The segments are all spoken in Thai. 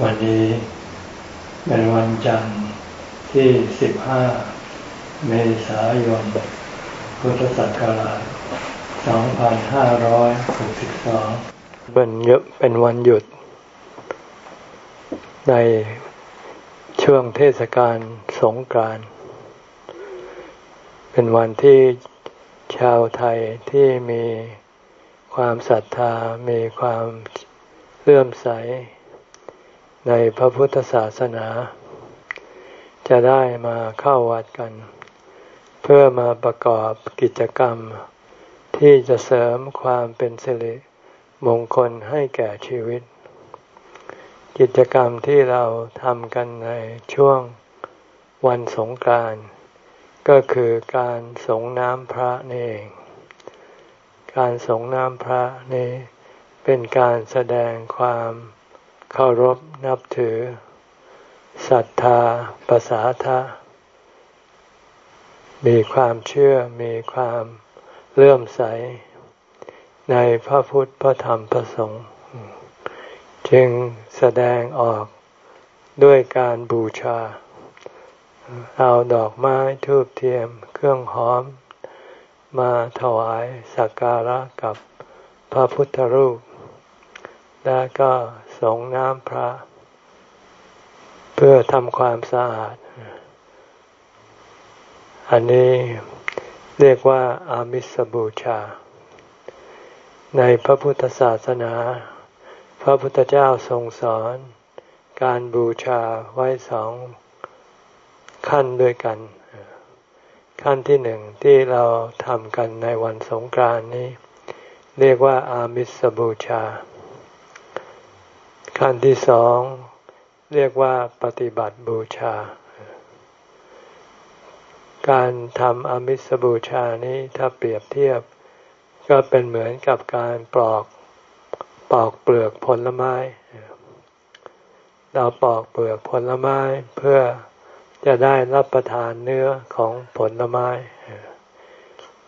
วันนี้เป็นวันจันทร์ที่ 15 เมษายน พุทธศักราช 2562 เป็นเยอะเป็นวันหยุด ในช่วงเทศกาลสงกรานต์เป็นวันที่ชาวไทยที่มีความศรัทธา มีความเลื่อมใส ในพระพุทธศาสนา จะได้มาเข้าวัดกัน เพื่อมาประกอบกิจกรรม ที่จะเสริมความเป็นสิริมงคลให้แก่ชีวิต กิจกรรมที่เราทำกันในช่วงวันสงกรานต์ก็คือการสงน้ำพระนี่เอง การสงน้ำพระนี่เป็นการแสดงความ เคารพนับถือศรัทธาประสาทะ มีความเชื่อมีความเลื่อมใส ในพระพุทธพระธรรมพระสงฆ์จึงแสดงออกด้วยการบูชา เอาดอกไม้ทูบเทียมเครื่องหอม มาถวายสักการะกับพระพุทธรูป และก็ สงน้ำพระ เพื่อทำความสะอาด อันนี้เรียกว่าอามิสบูชา ในพระพุทธศาสนา พระพุทธเจ้าทรงสอน การบูชาไว้สองขั้นด้วยกัน ขั้นที่หนึ่งที่เราทำกันในวันสงกรานนี้ เรียกว่าอามิสบูชา ขั้นที่สองเรียกว่าปฏิบัติบูชา การทำอมิสบูชานี้ถ้าเปรียบเทียบ ก็เป็นเหมือนกับการปลอกปอกเปลือกผลไม้ เราปอกเปลือกผลไม้เพื่อจะได้รับประทานเนื้อของผลไม้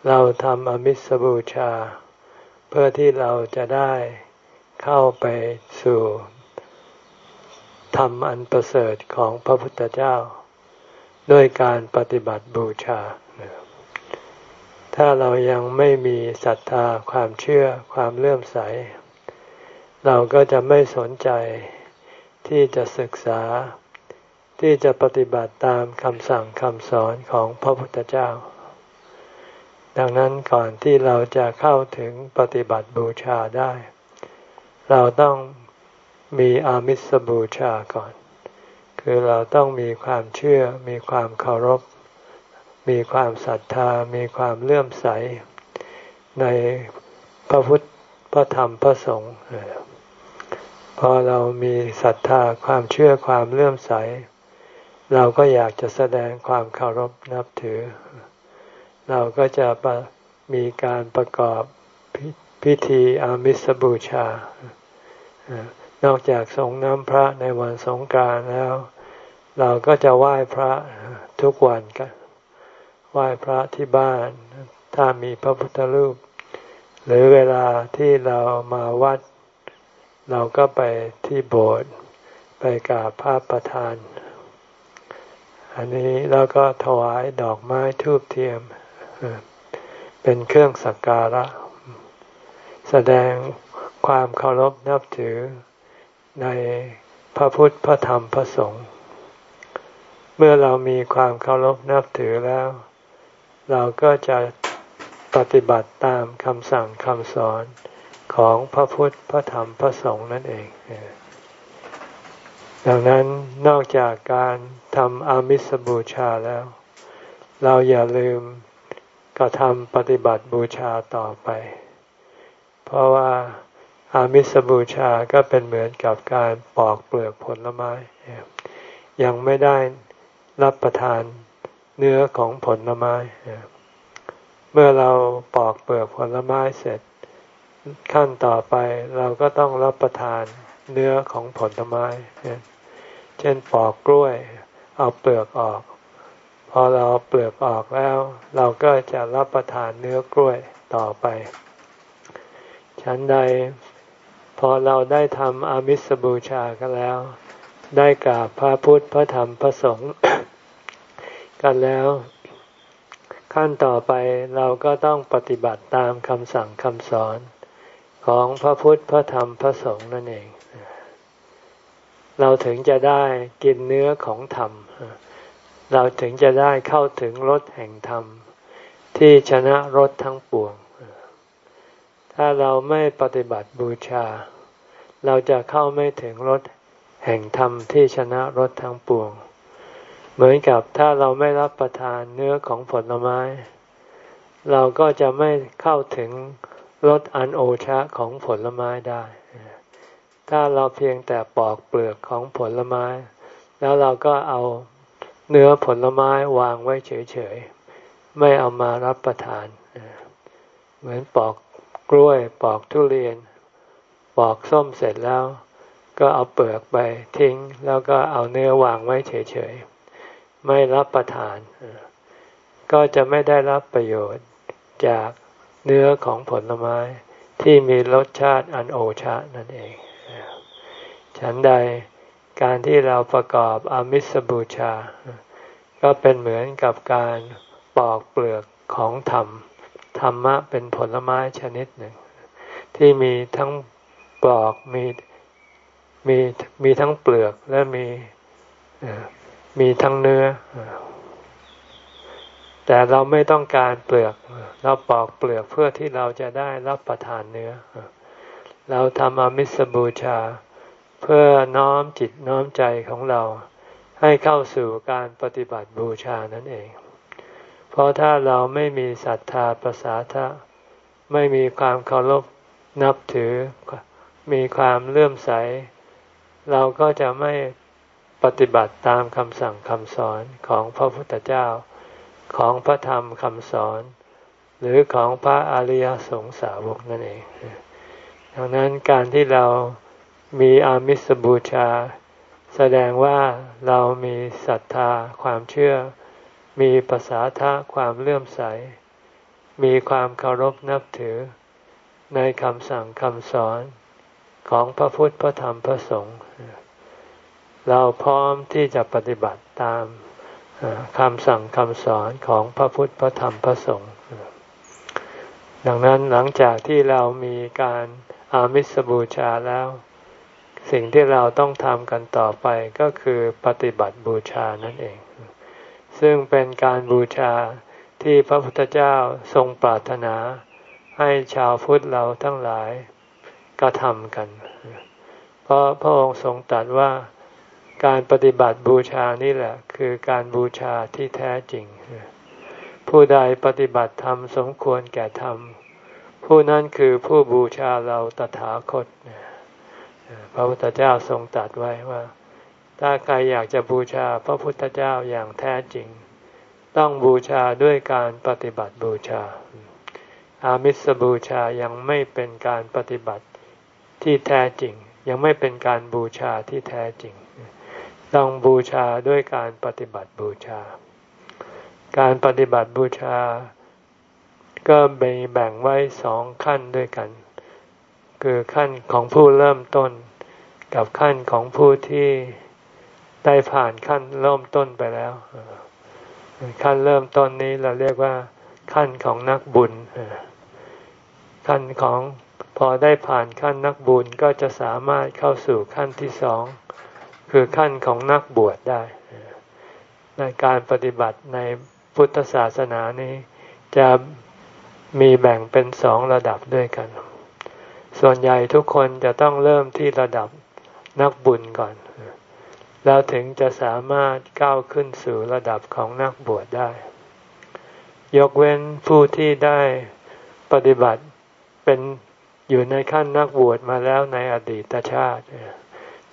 เราทำอมิสบูชา เพื่อที่เราจะได้เข้าไปสู่ ธรรมอันประเสริฐของพระพุทธเจ้า ด้วยการปฏิบัติบูชา ถ้าเรายังไม่มีศรัทธาความเชื่อความเลื่อมใส เราก็จะไม่สนใจที่จะศึกษาที่จะปฏิบัติตามคำสั่งคำสอนของพระพุทธเจ้า ดังนั้นก่อนที่เราจะเข้าถึงปฏิบัติบูชาได้ เราต้อง มีอามิสบูชาก่อน คือเราต้องมีความเชื่อ มีความเคารพ มีความศรัทธา มีความเลื่อมใส ในพระพุทธ พระธรรม พระสงฆ์พอเรามีศรัทธาความเชื่อความเลื่อมใส เราก็อยากจะแสดงความเคารพนับถือ เราก็จะมีการประกอบพิธีอามิสบูชา นอกจากสงน้ำพระในวันสงการแล้ว เราก็จะไหว้พระทุกวันกันไหว้พระที่บ้าน ถ้ามีพระพุทธรูป หรือเวลาที่เรามาวัด เราก็ไปที่โบสถ์ไปกราบพระประธาน อันนี้เราก็ถวายดอกไม้ทูบเทียม เป็นเครื่องสักการะ แสดงความเคารพนับถือ ในพระพุทธพระธรรมพระสงฆ์เมื่อเรามีความเคารพนับถือแล้ว เราก็จะปฏิบัติตามคำสั่งคำสอนของพระพุทธพระธรรมพระสงฆ์นั่นเอง ดังนั้นนอกจากการทำอามิสบูชาแล้ว เราอย่าลืมกระทำปฏิบัติบูชาต่อไป เพราะว่า อามิสบูชาก็เป็นเหมือนกับการปอกเปลือกผลไม้ ยังไม่ได้รับประทานเนื้อของผลไม้ เมื่อเราปอกเปลือกผลไม้เสร็จ ขั้นต่อไปเราก็ต้องรับประทานเนื้อของผลไม้ เช่นปอกกล้วย เอาเปลือกออก พอเราเปลือกออกแล้ว เราก็จะรับประทานเนื้อกล้วยต่อไป ฉันใด อเราได้ทำอามิสบูชากันแล้ว ได้กราบพระพุทธพระธรรมพระสงฆ์กันแล้ว ขั้นต่อไปเราก็ต้องปฏิบัติตามคำสั่งคำสอนของพระพุทธพระธรรมพระสงฆ์นั่นเอง เราถึงจะได้กินเนื้อของธรรม เราถึงจะได้เข้าถึงรสแห่งธรรม ที่ชนะรสทั้งปวง ถ้าเราไม่ปฏิบัติบูชา เราจะเข้าไม่ถึงรสแห่งธรรมที่ชนะรสทั้งปวง เหมือนกับถ้าเราไม่รับประทานเนื้อของผลไม้ เราก็จะไม่เข้าถึงรสอันโอชะของผลไม้ได้ ถ้าเราเพียงแต่ปอกเปลือกของผลไม้ แล้วเราก็เอาเนื้อผลไม้วางไว้เฉยๆ ไม่เอามารับประทาน เหมือนปอกกล้วยปอกทุเรียน ปอกส้มเสร็จแล้ว ก็เอาเปลือกไปทิ้ง แล้วก็เอาเนื้อวางไว้เฉยๆ ไม่รับประทาน ก็จะไม่ได้รับประโยชน์จากเนื้อของผลไม้ที่มีรสชาติอันโอชะนั่นเอง ฉันใดการที่เราประกอบอมิสบูชา ก็เป็นเหมือนกับการปอกเปลือกของธรรม ธรรมะเป็นผลไม้ชนิดหนึ่ง ที่มีทั้ง ปลอกมีมีมีทั้งเปลือกและมีมีทั้งเนื้อ แต่เราไม่ต้องการเปลือก เราปอกเปลือกเพื่อที่เราจะได้รับประทานเนื้อ เราทำอมิสบูชา เพื่อน้อมจิตน้อมใจของเราให้เข้าสู่การปฏิบัติบูชานั่นเอง เพราะถ้าเราไม่มีศรัทธาประสาทะไม่มีความเคารพนับถือ มีความเลื่อมใส เราก็จะไม่ปฏิบัติตามคำสั่งคำสอนของพระพุทธเจ้าของพระธรรมคำสอน หรือของพระอริยสงสาวกนั่นเอง ดังนั้นการที่เรามีอามิสบูชา แสดงว่าเรามีศรัทธาความเชื่อ มีภาษาทะความเลื่อมใส มีความเคารพนับถือ ในคำสั่งคำสอน ของพระพุทธพระธรรมพระสงฆ์เราพร้อมที่จะปฏิบัติตามคำสั่งคำสอนของพระพุทธพระธรรมพระสงฆ์ดังนั้นหลังจากที่เรามีการอามิสบูชาแล้ว สิ่งที่เราต้องทำกันต่อไปก็คือปฏิบัติบูชานั่นเอง ซึ่งเป็นการบูชาที่พระพุทธเจ้าทรงปรารถนาให้ชาวพุทธเราทั้งหลาย ระทำกัน เพราะพระองค์ทรงตรัสว่าการปฏิบัติบูชานี่แหละ คือการบูชาที่แท้จริง ผู้ใดปฏิบัติธรรมสมควรแก่ธรรม ผู้นั้นคือผู้บูชาเราตถาคตพระพุทธเจ้าทรงตรัสไว้ว่า ถ้าใครอยากจะบูชาพระพุทธเจ้าอย่างแท้จริง ต้องบูชาด้วยการปฏิบัติบูชา อามิสบูชายังไม่เป็นการปฏิบัติ ที่แท้จริง ยังไม่เป็นการบูชาที่แท้จริง ต้องบูชาด้วยการปฏิบัติบูชา การปฏิบัติบูชา ก็มีแบ่งไว้สองขั้นด้วยกัน คือขั้นของผู้เริ่มต้น กับขั้นของผู้ที่ได้ผ่านขั้นเริ่มต้นไปแล้ว ขั้นเริ่มต้นนี้เราเรียกว่า ขั้นของนักบุญขั้นของ พอได้ผ่านขั้นนักบุญก็จะสามารถเข้าสู่ขั้นที่สอง คือขั้นของนักบวชได้ ในการปฏิบัติในพุทธศาสนานี้จะมีแบ่งเป็นสองระดับด้วยกัน ส่วนใหญ่ทุกคนจะต้องเริ่มที่ระดับนักบุญก่อน แล้วถึงจะสามารถก้าวขึ้นสู่ระดับของนักบวชได้ ยกเว้นผู้ที่ได้ปฏิบัติเป็น อยู่ในขั้นนักบวชมาแล้วในอดีตชาติ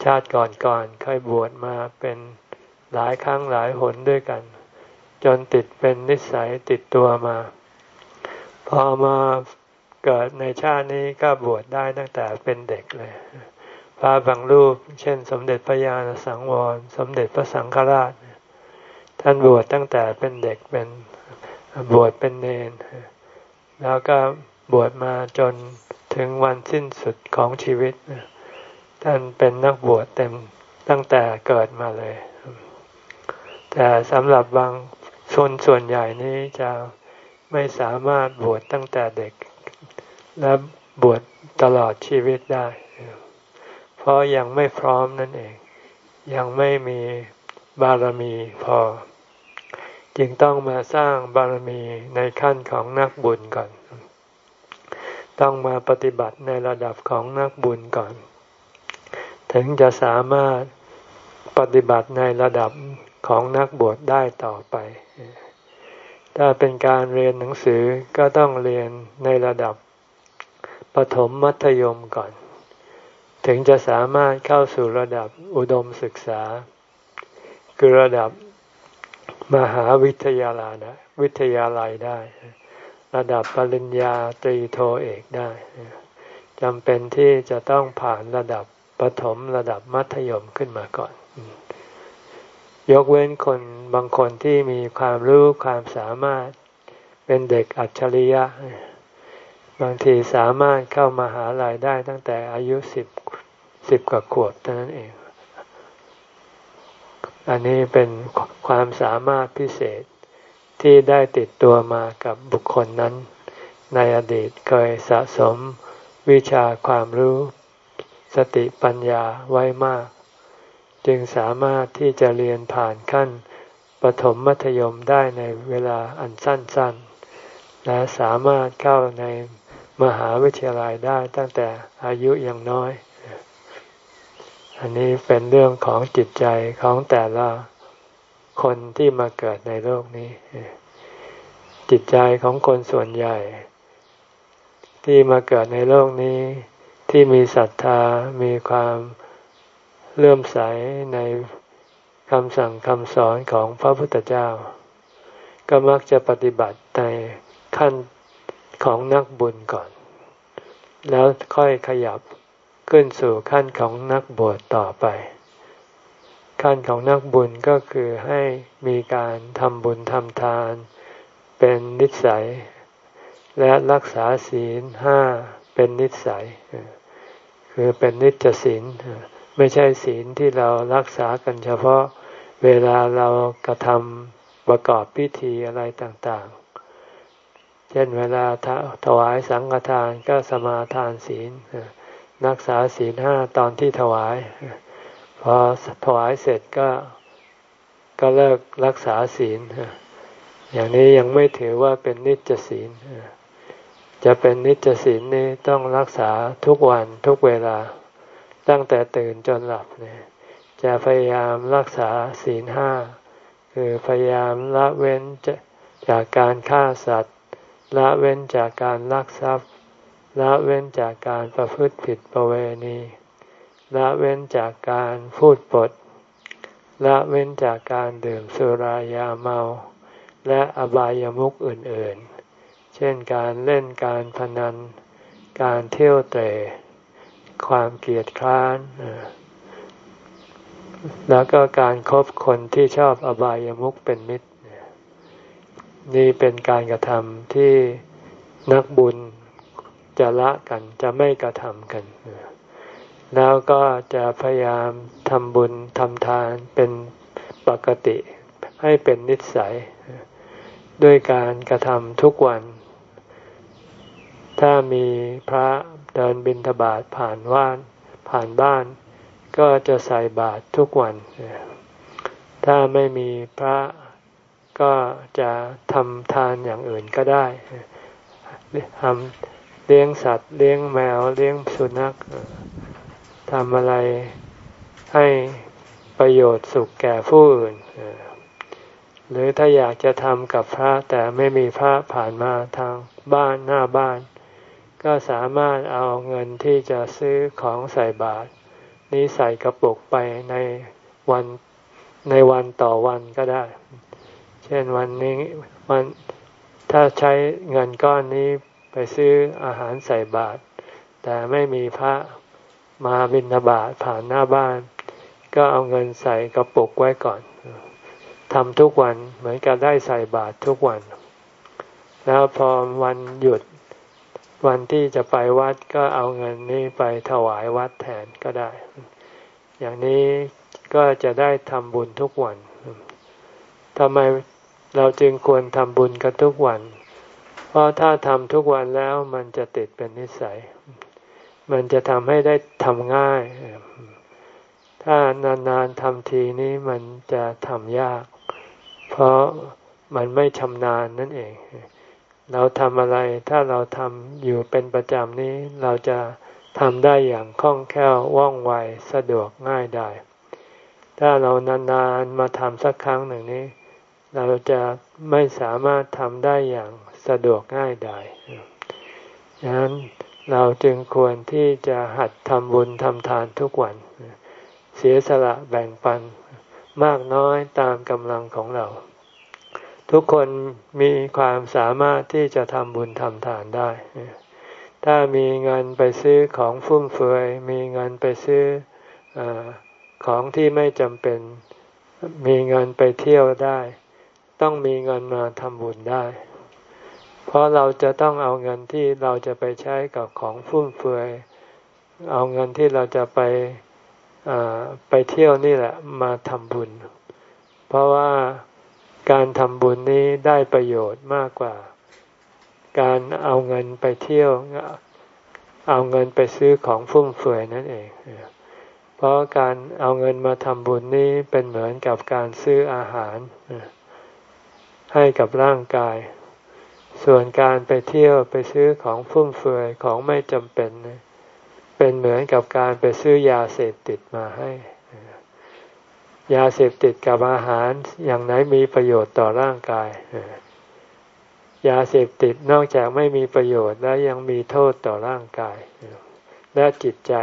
ชาติก่อนๆเคยบวชมาเป็นหลายครั้งหลายหนด้วยกัน จนติดเป็นนิสัยติดตัวมา พอมาเกิดในชาตินี้ก็บวชได้ตั้งแต่เป็นเด็กเลยพระบางรูป เช่น สมเด็จพระญาณสังวร สมเด็จพระสังฆราช ท่านบวชตั้งแต่เป็นเด็กเป็นบวชเป็นเนน แล้วก็บวชมาจน ถึงวันสิ้นสุดของชีวิต ท่านเป็นนักบวชเต็มตั้งแต่เกิดมาเลย แต่สำหรับบางชนส่วนใหญ่นี้จะไม่สามารถบวชตั้งแต่เด็ก และบวชตลอดชีวิตได้ เพราะยังไม่พร้อมนั่นเอง ยังไม่มีบารมีพอ จึงต้องมาสร้างบารมีในขั้นของนักบุญก่อน ต้องมาปฏิบัติในระดับของนักบุญก่อน ถึงจะสามารถปฏิบัติในระดับของนักบวชได้ต่อไป ถ้าเป็นการเรียนหนังสือก็ต้องเรียนในระดับปฐมมัธยมก่อน ถึงจะสามารถเข้าสู่ระดับอุดมศึกษา คือระดับมหาวิทยาลัยได้วิทยาลัยได้ ระดับปริญญาตรีโทเอกได้จำเป็นที่จะต้องผ่านระดับปฐมระดับมัธยมขึ้นมาก่อน ยกเว้นคนบางคนที่มีความรู้ความสามารถเป็นเด็กอัจฉริยะ บางทีสามารถเข้ามาหาลัยได้ตั้งแต่อายุสิบสิบกว่าขวบเท่านั้นเอง อันนี้เป็นความสามารถพิเศษ ที่ได้ติดตัวมากับบุคคลนั้น ในอดีตเคยสะสมวิชาความรู้ สติปัญญาไว้มาก จึงสามารถที่จะเรียนผ่านขั้นปฐมมัธยมได้ในเวลาอันสั้นๆ และสามารถเข้าในมหาวิทยาลัยได้ตั้งแต่อายุยังน้อย อันนี้เป็นเรื่องของจิตใจของแต่ละ คนที่มาเกิดในโลกนี้ จิตใจของคนส่วนใหญ่ ที่มาเกิดในโลกนี้ ที่มีศรัทธามีความเลื่อมใสในคำสั่งคำสอนของพระพุทธเจ้า ก็มักจะปฏิบัติในขั้นของนักบุญก่อน แล้วค่อยขยับขึ้นสู่ขั้นของนักบวชต่อไป ขั้นของนักบุญก็คือให้มีการทำบุญทำทาน เป็นนิสัย และรักษาศีลห้าเป็นนิสัย คือเป็นนิจศีลไม่ใช่ศีลที่เรารักษากันเฉพาะเวลาเรากระทำประกอบพิธีอะไรต่างๆ เช่นเวลาถวายสังฆทานก็สมาทานศีล รักษาศีลห้าตอนที่ถวาย พอถวายเสร็จก็ก็เลิกรักษาศีล อย่างนี้ยังไม่ถือว่าเป็นนิจศีล จะเป็นนิจศีลนี้ต้องรักษาทุกวันทุกเวลาตั้งแต่ตื่นจนหลับเนี่ยจะพยายามรักษาศีลห้าคือพยายามละเว้นจากการฆ่าสัตว์ ละเว้นจากการลักทรัพย์ ละเว้นจากการประพฤติผิดประเวณี ละเว้นจากการพูดปด ละเว้นจากการดื่มสุรายาเมา และอบายามุขอื่นๆ เช่นการเล่นการพนัน การเที่ยวเตะความเกลียดคร้าน แล้วก็การครบคนที่ชอบอบายามุขเป็นมิตร นี่เป็นการกระทำที่นักบุญจะละกันจะไม่กระทำกัน แล้วก็จะพยายามทำบุญทำทานเป็นปกติให้เป็นนิสัย ด้วยการกระทำทุกวัน ถ้ามีพระเดินบิณฑบาตผ่านว่านผ่านบ้าน ก็จะใส่บาตรทุกวัน ถ้าไม่มีพระก็จะทำทานอย่างอื่นก็ได้ทำเลี้ยงสัตว์ เลี้ยงแมวเลี้ยงสุนัข ทำอะไรให้ประโยชน์สุขแก่ผู้อื่น หรือถ้าอยากจะทำกับพระแต่ไม่มีพระผ่านมาทางบ้านหน้าบ้าน ก็สามารถเอาเงินที่จะซื้อของใส่บาตรนี้ใส่กระปุกไปในวันในวันต่อวันก็ได้ เช่นวันนี้วันถ้าใช้เงินก้อนนี้ไปซื้ออาหารใส่บาตรแต่ไม่มีพระ มาบิณฑบาตผ่านหน้าบ้าน ก็เอาเงินใส่กระปุกไว้ก่อนทำทุกวันเหมือนกับได้ใส่บาตรทุกวัน แล้วพอวันหยุดวันที่จะไปวัดก็เอาเงินนี้ไปถวายวัดแทนก็ได้ อย่างนี้ก็จะได้ทำบุญทุกวันทำไมเราจึงควรทำบุญกันทุกวัน เพราะถ้าทำทุกวันแล้วมันจะติดเป็นนิสัย มันจะทำให้ได้ทำง่าย ถ้านานๆทำทีนี้มันจะทำยาก เพราะมันไม่ชำนาญนั่นเอง เราทำอะไรถ้าเราทำอยู่เป็นประจำนี้ เราจะทำได้อย่างคล่องแคล่วว่องไวสะดวกง่ายได้ ถ้าเรานานๆมาทำสักครั้งหนึ่งนี้ เราจะไม่สามารถทำได้อย่างสะดวกง่ายได้ดังนั้น เราจึงควรที่จะหัดทำบุญทำทานทุกวัน เสียสละแบ่งปันมากน้อยตามกำลังของเรา ทุกคนมีความสามารถที่จะทำบุญทำทานได้ ถ้ามีเงินไปซื้อของฟุ่มเฟือย มีเงินไปซื้ออของที่ไม่จำเป็น มีเงินไปเที่ยวได้ ต้องมีเงินมาทำบุญได้ เพราะเราจะต้องเอาเงินที่เราจะไปใช้กับของฟุ่มเฟือย เอาเงินที่เราจะไปไปเที่ยวนี่แหละมาทำบุญ เพราะว่าการทำบุญนี้ได้ประโยชน์มากกว่า การเอาเงินไปเที่ยว เอาเงินไปซื้อของฟุ่มเฟือยนั่นเอง เพราะการเอาเงินมาทำบุญนี้เป็นเหมือนกับการซื้ออาหารให้กับร่างกาย ส่วนการไปเที่ยวไปซื้อของฟุ่มเฟือยของไม่จำเป็น เป็นเหมือนกับการไปซื้อยาเสพติดมาให้ ยาเสพติดกับอาหารอย่างไหนมีประโยชน์ต่อร่างกาย ยาเสพติดนอกจากไม่มีประโยชน์แล้วยังมีโทษต่อร่างกาย และจิตใจ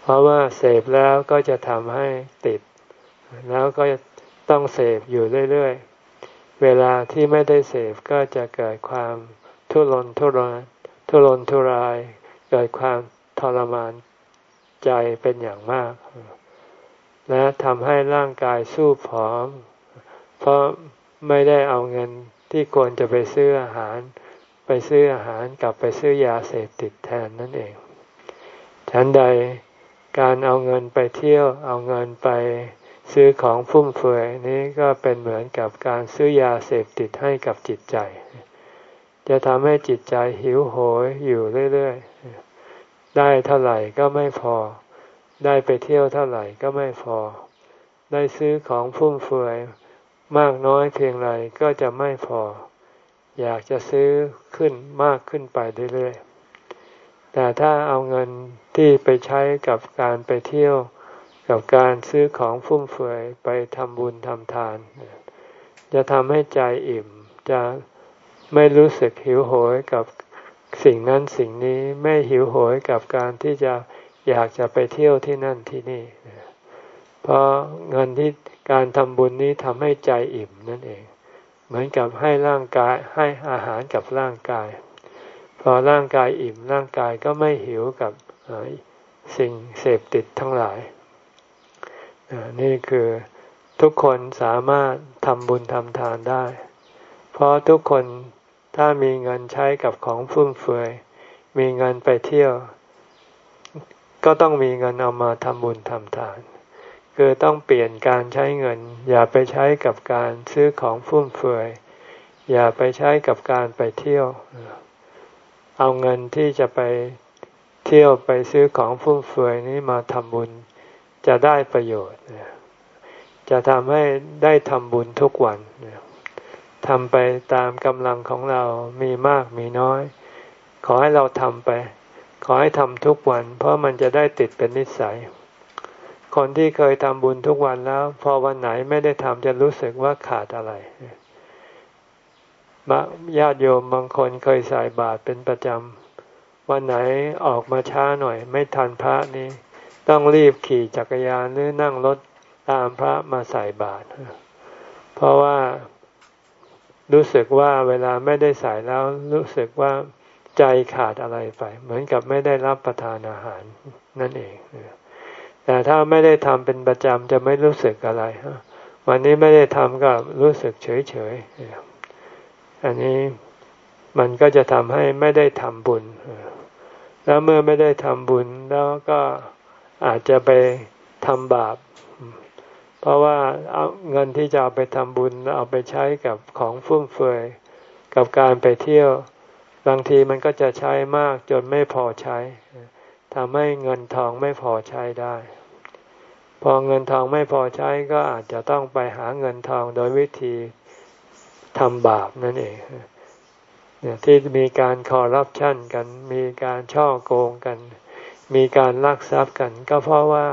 เพราะว่าเสพแล้วก็จะทำให้ติด แล้วก็ต้องเสพอยู่เรื่อย เวลาที่ไม่ได้เสพก็จะเกิดความทุรนทุรายทุรนทุราย เกิดความทรมานใจเป็นอย่างมาก และทำให้ร่างกายสู้ผอม เพราะไม่ได้เอาเงินที่ควรจะไปซื้ออาหาร ไปซื้ออาหารกลับไปซื้อยาเสพติดแทนนั่นเอง ฉันใดการเอาเงินไปเที่ยวเอาเงินไป ซื้อของฟุ่มเฟือยนี้ก็เป็นเหมือนกับการซื้อยาเสพติดให้กับจิตใจ จะทำให้จิตใจหิวโหยอยู่เรื่อยๆ ได้เท่าไหร่ก็ไม่พอ ได้ไปเที่ยวเท่าไหร่ก็ไม่พอ ได้ซื้อของฟุ่มเฟือยมากน้อยเพียงไรก็จะไม่พอ อยากจะซื้อขึ้นมากขึ้นไปเรื่อยๆ แต่ถ้าเอาเงินที่ไปใช้กับการไปเที่ยว กับการซื้อของฟุ่มเฟือยไปทำบุญทำทาน จะทำให้ใจอิ่ม จะไม่รู้สึกหิวโหยกับสิ่งนั้นสิ่งนี้ไม่หิวโหยกับการที่จะอยากจะไปเที่ยวที่นั่นที่นี่ เพราะเงินที่การทำบุญนี้ทำให้ใจอิ่มนั่นเอง เหมือนกับให้ร่างกายให้อาหารกับร่างกาย พอร่างกายอิ่มร่างกายก็ไม่หิวกับสิ่งเสพติดทั้งหลาย นี่คือทุกคนสามารถทำบุญทำทานได้ เพราะทุกคนถ้ามีเงินใช้กับของฟุ่มเฟือย มีเงินไปเที่ยว ก็ต้องมีเงินเอามาทำบุญทำทาน คือต้องเปลี่ยนการใช้เงิน อย่าไปใช้กับการซื้อของฟุ่มเฟือย อย่าไปใช้กับการไปเที่ยว เอาเงินที่จะไปเที่ยวไปซื้อของฟุ่มเฟือยนี้มาทำบุญ จะได้ประโยชน์ จะทำให้ได้ทำบุญทุกวันทำไปตามกำลังของเรามีมากมีน้อย ขอให้เราทำไป ขอให้ทำทุกวัน เพราะมันจะได้ติดเป็นนิสัย คนที่เคยทำบุญทุกวันแล้ว พอวันไหนไม่ได้ทำจะรู้สึกว่าขาดอะไรญาติโยมบางคนเคยใส่บาตรเป็นประจำวันไหนออกมาช้าหน่อย ไม่ทันพระนี่ ต้องรีบขี่จักรยานหรือนั่งรถตามพระมาใส่บาตรเพราะว่ารู้สึกว่าเวลาไม่ได้ใส่แล้วรู้สึกว่าใจขาดอะไรไป เหมือนกับไม่ได้รับประทานอาหารนั่นเอง แต่ถ้าไม่ได้ทำเป็นประจำจะไม่รู้สึกอะไรวันนี้ไม่ได้ทำก็รู้สึกเฉยเฉยอันนี้มันก็จะทำให้ไม่ได้ทำบุญ แล้วเมื่อไม่ได้ทำบุญแล้วก็ อาจจะไปทำบาป เพราะว่าเอาเงินที่จะเอาไปทำบุญเอาไปใช้กับของฟุ่มเฟือยกับการไปเที่ยว บางทีมันก็จะใช้มากจนไม่พอใช้ทำให้เงินทองไม่พอใช้ได้ พอเงินทองไม่พอใช้ก็อาจจะต้องไปหาเงินทองโดยวิธีทำบาปนั่นเองที่มีการคอร์รัปชันกันมีการช่อโกงกัน มีการลักทรัพย์กัน ก็เพราะว่า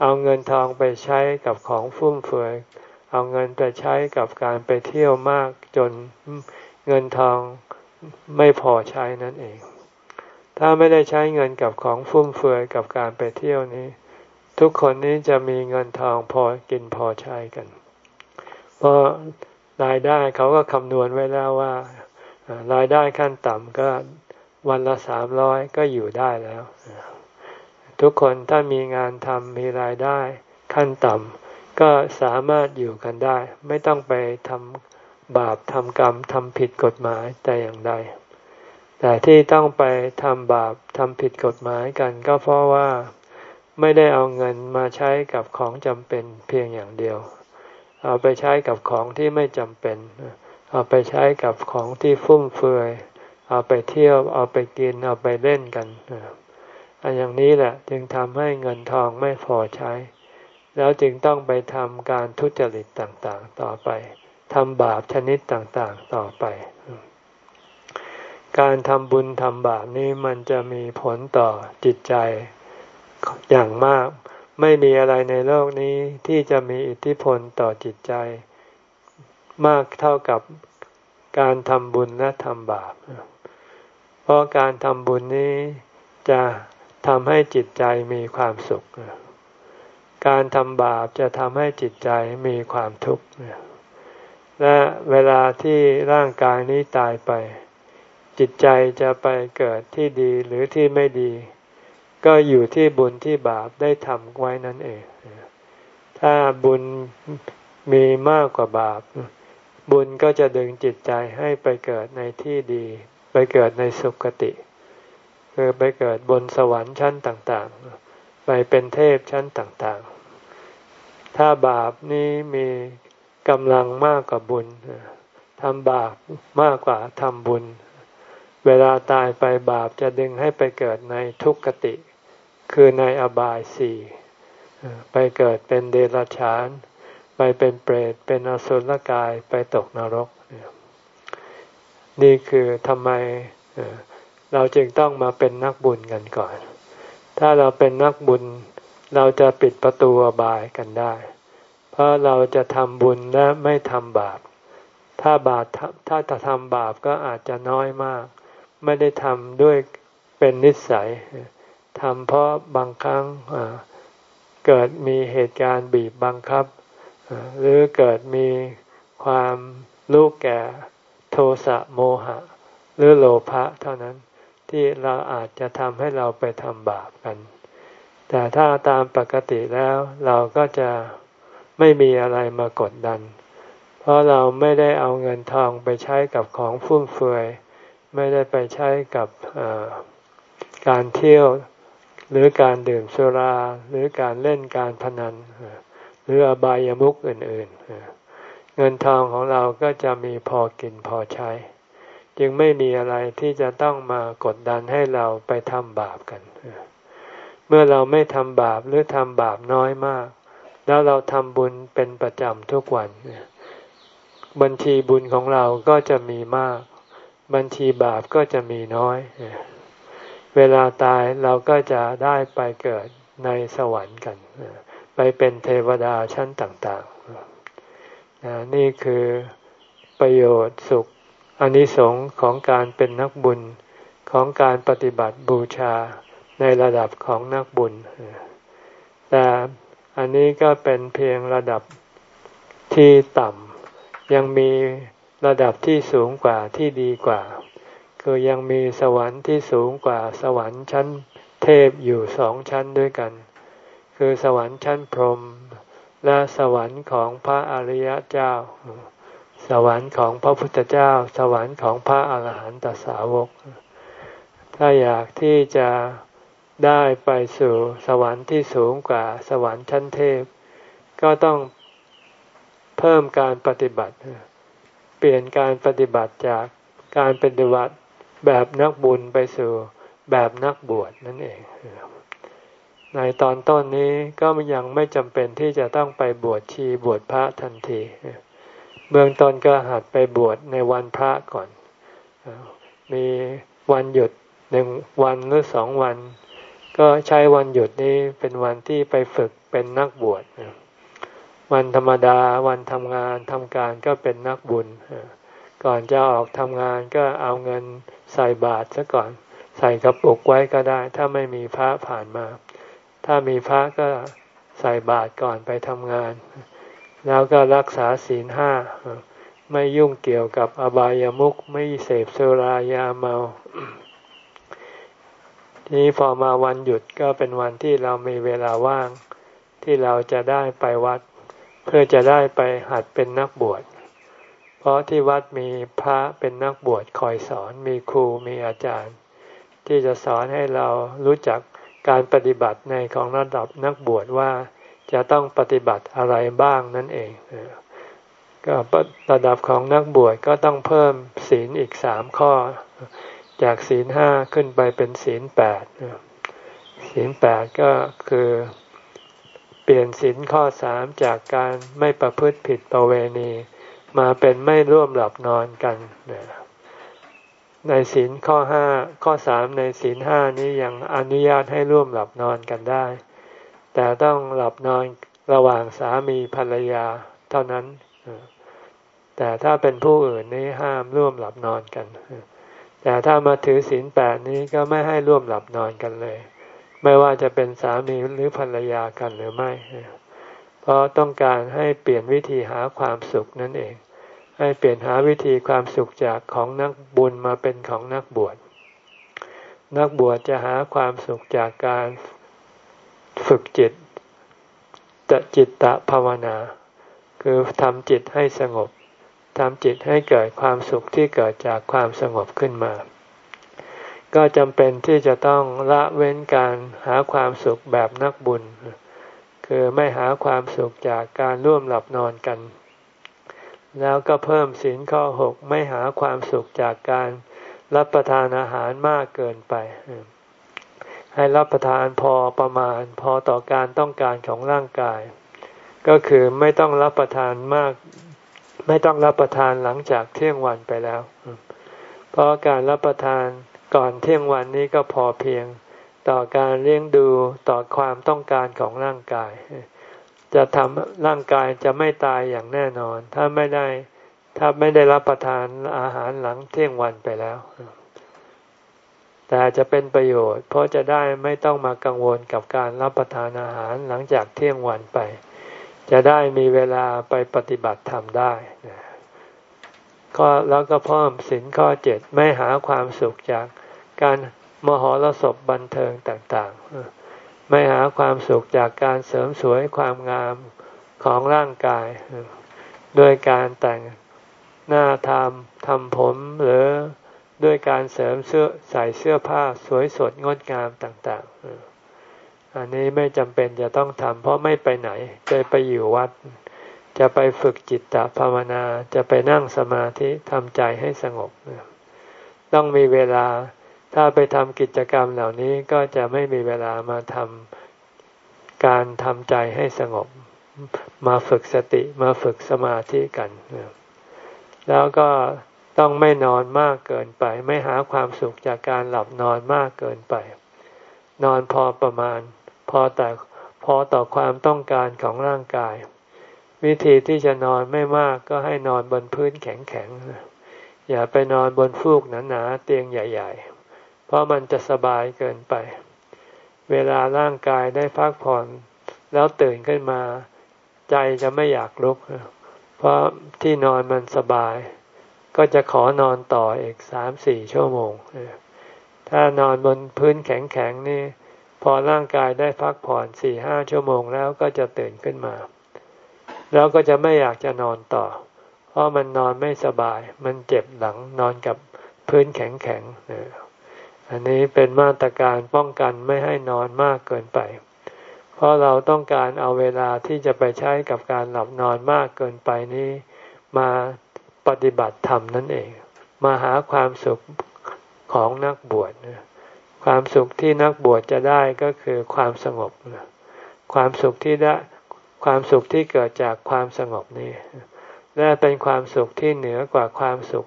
เอาเงินทองไปใช้กับของฟุ่มเฟือยเอาเงินไปใช้กับการไปเที่ยวมากจนเงินทองไม่พอใช้นั่นเอง ถ้าไม่ได้ใช้เงินกับของฟุ่มเฟือยกับการไปเที่ยวนี้ ทุกคนนี้จะมีเงินทองพอกินพอใช้กัน เพราะรายได้เขาก็คำนวณไว้แล้วว่า รายได้ขั้นต่ำก็ วันละสามร้อยก็อยู่ได้แล้ว ทุกคนถ้ามีงานทำมีรายได้ขั้นต่ำก็สามารถอยู่กันได้ ไม่ต้องไปทำบาปทำกรรมทำผิดกฎหมายแต่อย่างใด แต่ที่ต้องไปทำบาปทำผิดกฎหมายกันก็เพราะว่าไม่ได้เอาเงินมาใช้กับของจำเป็นเพียงอย่างเดียว เอาไปใช้กับของที่ไม่จำเป็น เอาไปใช้กับของที่ฟุ่มเฟือย เอาไปเที่ยว เอาไปกิน เอาไปเล่นกันอันอย่างนี้แหละจึงทำให้เงินทองไม่พอใช้ แล้วจึงต้องไปทำการทุจริตต่างๆ ต่อไปทำบาปชนิดต่างๆ ต่อไป การทำบุญทำบาปนี้มันจะมีผลต่อจิตใจอย่างมาก ไม่มีอะไรในโลกนี้ที่จะมีอิทธิพลต่อจิตใจ มากเท่ากับการทำบุญและทำบาปเราะการทำบุญนี้จะทำให้จิตใจมีความสุข การทำบาปจะทำให้จิตใจมีความทุกข์ และเวลาที่ร่างกายนี้ตายไป จิตใจจะไปเกิดที่ดีหรือที่ไม่ดี ก็อยู่ที่บุญที่บาปได้ทำไว้นั่นเอง ถ้าบุญมีมากกว่าบาป บุญก็จะดึงจิตใจให้ไปเกิดในที่ดี ไปเกิดในสุคติ คือไปเกิดบนสวรรค์ชั้นต่างๆ ไปเป็นเทพชั้นต่างๆ ถ้าบาปนี้มีกำลังมากกว่าบุญทำบาปมากกว่าทำบุญ เวลาตายไปบาปจะดึงให้ไปเกิดในทุกขติ คือในอบายสี่ไปเกิดเป็นเดรัจฉาน ไปเป็นเปรต เป็นอสุรกาย ไปตกนรก นี่คือทำไมเราจึงต้องมาเป็นนักบุญกันก่อน ถ้าเราเป็นนักบุญเราจะปิดประตูบายกันได้ เพราะเราจะทำบุญและไม่ทำบาป ถ้าบาปถ้าจะทำบาปก็อาจจะน้อยมาก ไม่ได้ทำด้วยเป็นนิสัยทำเพราะบางครั้งเกิดมีเหตุการณ์บีบบังคับ หรือเกิดมีความรู้แก่ สะโมหะ หรือโลภะเท่านั้นที่เราอาจจะทำให้เราไปทำบาปกัน แต่ถ้าตามปกติแล้วเราก็จะไม่มีอะไรมากดดัน เพราะเราไม่ได้เอาเงินทองไปใช้กับของฟุ่มเฟือย ไม่ได้ไปใช้กับการเที่ยวหรือการดื่มสุราหรือการเล่นการพนัน หรืออบายามุกอื่น ๆ เงินทองของเราก็จะมีพอกินพอใช้ จึงไม่มีอะไรที่จะต้องมากดดันให้เราไปทำบาปกัน เมื่อเราไม่ทำบาปหรือทำบาปน้อยมาก แล้วเราทำบุญเป็นประจำทุกวัน บัญชีบุญของเราก็จะมีมาก บัญชีบาปก็จะมีน้อย เวลาตายเราก็จะได้ไปเกิดในสวรรค์กัน ไปเป็นเทวดาชั้นต่าง ๆ นี่คือประโยชน์สุขอนิสงส์ของการเป็นนักบุญของการปฏิบัติบูชาในระดับของนักบุญ แต่อันนี้ก็เป็นเพียงระดับที่ต่ำยังมีระดับที่สูงกว่าที่ดีกว่า คือยังมีสวรรค์ที่สูงกว่าสวรรค์ชั้นเทพอยู่สองชั้นด้วยกัน คือสวรรค์ชั้นพรหม และสวรรค์ของพระอริยเจ้า สวรรค์ของพระพุทธเจ้า สวรรค์ของพระอาหารหันตสาวก ถ้าอยากที่จะได้ไปสู่สวรรค์ที่สูงกว่าสวรรค์ชั้นเทพ ก็ต้องเพิ่มการปฏิบัติ เปลี่ยนการปฏิบัติจากการปฏิบัติแบบนักบุญไปสู่แบบนักบวชนั่นเอง ในตอนต้นนี้ก็ยังไม่จำเป็นที่จะต้องไปบวชชีบวชพระทันทีเบื้องต้นก็หัดไปบวชในวันพระก่อน มีวันหยุดหนึ่งวันหรือสองวัน ก็ใช้วันหยุดนี้เป็นวันที่ไปฝึกเป็นนักบวชวันธรรมดาวันทำงานทำการก็เป็นนักบุญ ก่อนจะออกทำงานก็เอาเงินใส่บาตรซะก่อน ใส่กระปุกไว้ก็ได้ ถ้าไม่มีพระผ่านมา ถ้ามีพระก็ใส่บาตรก่อนไปทำงาน แล้วก็รักษาศีลห้า ไม่ยุ่งเกี่ยวกับอบายามุขไม่เสพสุรายาเมา ทีนี้พอมาวันหยุดก็เป็นวันที่เรามีเวลาว่าง ที่เราจะได้ไปวัด เพื่อจะได้ไปหัดเป็นนักบวช เพราะที่วัดมีพระเป็นนักบวชคอยสอนมีครูมีอาจารย์ ที่จะสอนให้เรารู้จัก การปฏิบัติในของระดับนักบวชว่าจะต้องปฏิบัติอะไรบ้างนั่นเองก็ระดับของนักบวชก็ต้องเพิ่มศีลอีกสามข้อ จากศีลห้าขึ้นไปเป็นศีลแปดศีลแปดก็คือเปลี่ยนศีลข้อสามจากการไม่ประพฤติผิดประเวณี มาเป็นไม่ร่วมหลับนอนกัน ในศีลข้อห้าข้อสามในศีลห้านี้ยังอนุญาตให้ร่วมหลับนอนกันได้ แต่ต้องหลับนอนระหว่างสามีภรรยาเท่านั้น แต่ถ้าเป็นผู้อื่นนี้ห้ามร่วมหลับนอนกัน แต่ถ้ามาถือศีลแปดนี้ก็ไม่ให้ร่วมหลับนอนกันเลย ไม่ว่าจะเป็นสามีหรือภรรยากันหรือไม่ เพราะต้องการให้เปลี่ยนวิธีหาความสุขนั่นเอง ให้เปลี่ยนหาวิธีความสุขจากของนักบุญมาเป็นของนักบวช นักบวชจะหาความสุขจากการฝึกจิตตจิตตะภาวนา คือทำจิตให้สงบทำจิตให้เกิดความสุขที่เกิดจากความสงบขึ้นมา ก็จำเป็นที่จะต้องละเว้นการหาความสุขแบบนักบุญ คือไม่หาความสุขจากการร่วมหลับนอนกัน แล้วก็เพิ่มศีลข้อหกไม่หาความสุขจากการรับประทานอาหารมากเกินไป ให้รับประทานพอประมาณ พอต่อการต้องการของร่างกาย ก็คือไม่ต้องรับประทานมาก ไม่ต้องรับประทานหลังจากเที่ยงวันไปแล้ว เพราะการรับประทานก่อนเที่ยงวันนี้ก็พอเพียงต่อการเลี้ยงดูต่อความต้องการของร่างกาย จะทำร่างกายจะไม่ตายอย่างแน่นอน ถ้าไม่ได้ถ้าไม่ได้รับประทานอาหารหลังเที่ยงวันไปแล้ว แต่จะเป็นประโยชน์ เพราะจะได้ไม่ต้องมากังวลกับการรับประทานอาหารหลังจากเที่ยงวันไป จะได้มีเวลาไปปฏิบัติธรรมได้ข้อแล้วก็เพิ่มสินข้อเจ็ดไม่หาความสุขจากการมหรสพบันเทิงต่าง ๆ ไม่หาความสุขจากการเสริมสวยความงามของร่างกาย ด้วยการแต่งหน้าทำทำผมหรือด้วยการเสริมเสื้อใส่เสื้อผ้าสวยสดงดงามต่างๆ อันนี้ไม่จำเป็นจะต้องทำเพราะไม่ไปไหน จะไปอยู่วัด จะไปฝึกจิตตภาวนา จะไปนั่งสมาธิทำใจให้สงบ ต้องมีเวลา ถ้าไปทำกิจกรรมเหล่านี้ก็จะไม่มีเวลามาทำการทำใจให้สงบ มาฝึกสติมาฝึกสมาธิกัน แล้วก็ต้องไม่นอนมากเกินไป ไม่หาความสุขจากการหลับนอนมากเกินไป นอนพอประมาณ พอแต่พอต่อความต้องการของร่างกาย วิธีที่จะนอนไม่มากก็ให้นอนบนพื้นแข็งๆอย่าไปนอนบนฟูกหนาๆเตียงใหญ่ ๆ เพราะมันจะสบายเกินไป เวลาร่างกายได้พักผ่อน แล้วตื่นขึ้นมา ใจจะไม่อยากลุก เพราะที่นอนมันสบาย ก็จะขอนอนต่ออีกสามสี่ชั่วโมง ถ้านอนบนพื้นแข็งๆนี่ พอร่างกายได้พักผ่อนสี่ห้าชั่วโมงแล้วก็จะตื่นขึ้นมา แล้วก็จะไม่อยากจะนอนต่อ เพราะมันนอนไม่สบาย มันเจ็บหลังนอนกับพื้นแข็งๆ อันนี้เป็นมาตรการป้องกันไม่ให้นอนมากเกินไป เพราะเราต้องการเอาเวลาที่จะไปใช้กับการหลับนอนมากเกินไปนี้มาปฏิบัติธรรมนั่นเอง มาหาความสุขของนักบวชความสุขที่นักบวชจะได้ก็คือความสงบความสุขที่ได้ความสุขที่เกิดจากความสงบนี้และเป็นความสุขที่เหนือกว่าความสุข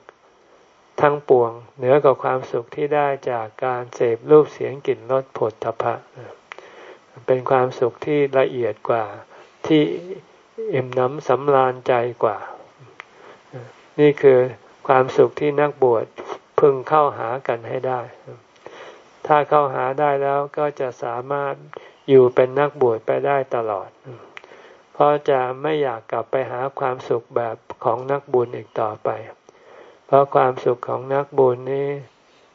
ทั้งปวง เหนือกว่าความสุขที่ได้จากการเสพรูปเสียงกลิ่นรสผลทพะ เป็นความสุขที่ละเอียดกว่าที่อิ่มน้ำสำราญใจกว่า นี่คือความสุขที่นักบวชพึงเข้าหากันให้ได้ ถ้าเข้าหาได้แล้วก็จะสามารถอยู่เป็นนักบวชไปได้ตลอด เพราะจะไม่อยากกลับไปหาความสุขแบบของนักบุญอีกต่อไป ราะความสุขของนักบุญนี้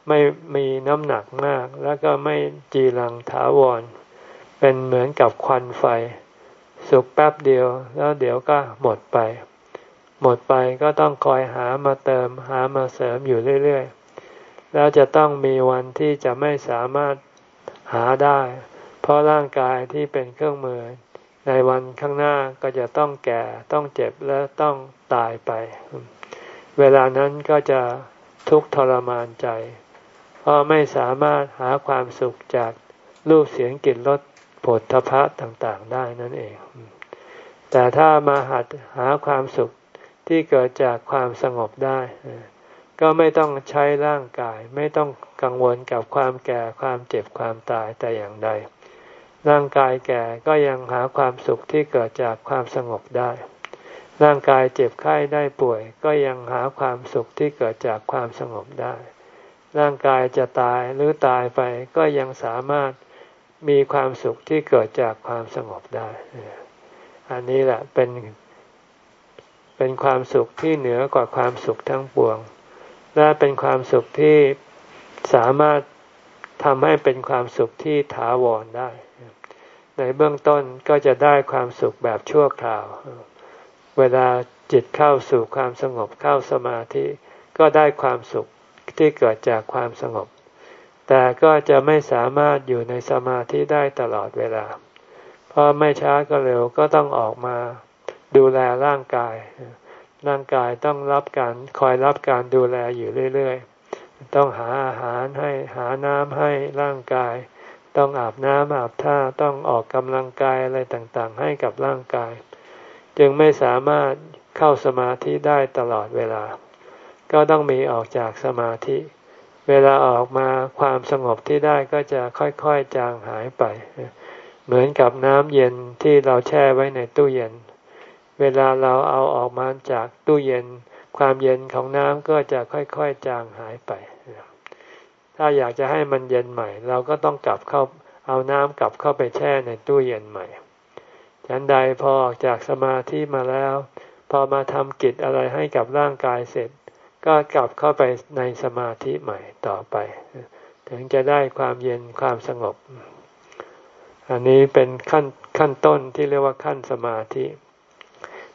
ไม่มีน้ำหนักมาก แล้วก็ไม่จีรังถาวร เป็นเหมือนกับควันไฟ สุขแป๊บเดียว แล้วเดี๋ยวก็หมดไป หมดไปก็ต้องคอยหามาเติมหามาเสริมอยู่เรื่อยๆ แล้วจะต้องมีวันที่จะไม่สามารถหาได้ เพราะร่างกายที่เป็นเครื่องมือ ในวันข้างหน้าก็จะต้องแก่ต้องเจ็บและต้องตายไป เวลานั้นก็จะทุกข์ทรมานใจ เพราะไม่สามารถหาความสุขจากรูปเสียงกลิ่นรสผลทพะต่างๆ ได้นั่นเอง แต่ถ้ามาหัดหาความสุขที่เกิดจากความสงบได้ ก็ไม่ต้องใช้ร่างกาย ไม่ต้องกังวลกับความแก่ความเจ็บความตายแต่อย่างใด ร่างกายแก่ก็ยังหาความสุขที่เกิดจากความสงบได้ ร่างกายเจ็บไข้ได้ป่วย ก็ยังหาความสุขที่เกิดจากความสงบได้ ร่างกายจะตายหรือตายไปก็ยังสามารถมีความสุขที่เกิดจากความสงบได้ อันนี้แหละเป็นเป็นความสุขที่เหนือกว่าความสุขทั้งปวง และเป็นความสุขที่สามารถทำให้เป็นความสุขที่ถาวรได้ ในเบื้องต้นก็จะได้ความสุขแบบชั่วคราว เวลาจิตเข้าสู่ความสงบเข้าสมาธิ ก็ได้ความสุขที่เกิดจากความสงบ แต่ก็จะไม่สามารถอยู่ในสมาธิได้ตลอดเวลา เพราะไม่ช้าก็เร็วก็ต้องออกมาดูแลร่างกาย ร่างกายต้องรับการคอยรับการดูแลอยู่เรื่อยๆ ต้องหาอาหารให้หาน้ำให้ร่างกาย ต้องอาบน้ำอาบท่าต้องออกกำลังกายอะไรต่างๆ ให้กับร่างกาย จึงไม่สามารถเข้าสมาธิได้ตลอดเวลา ก็ต้องมีออกจากสมาธิ เวลาออกมาความสงบที่ได้ก็จะค่อยๆจางหายไป เหมือนกับน้ำเย็นที่เราแช่ไว้ในตู้เย็น เวลาเราเอาออกมาจากตู้เย็น ความเย็นของน้ำก็จะค่อยๆจางหายไป ถ้าอยากจะให้มันเย็นใหม่ เราก็ต้องกลับเข้าเอาน้ำกลับเข้าไปแช่ในตู้เย็นใหม่ ฉันใดพอออกจากสมาธิมาแล้ว พอมาทำกิจอะไรให้กับร่างกายเสร็จ ก็กลับเข้าไปในสมาธิใหม่ต่อไป ถึงจะได้ความเย็นความสงบ อันนี้เป็นขั้นขั้นต้นที่เรียกว่าขั้นสมาธิ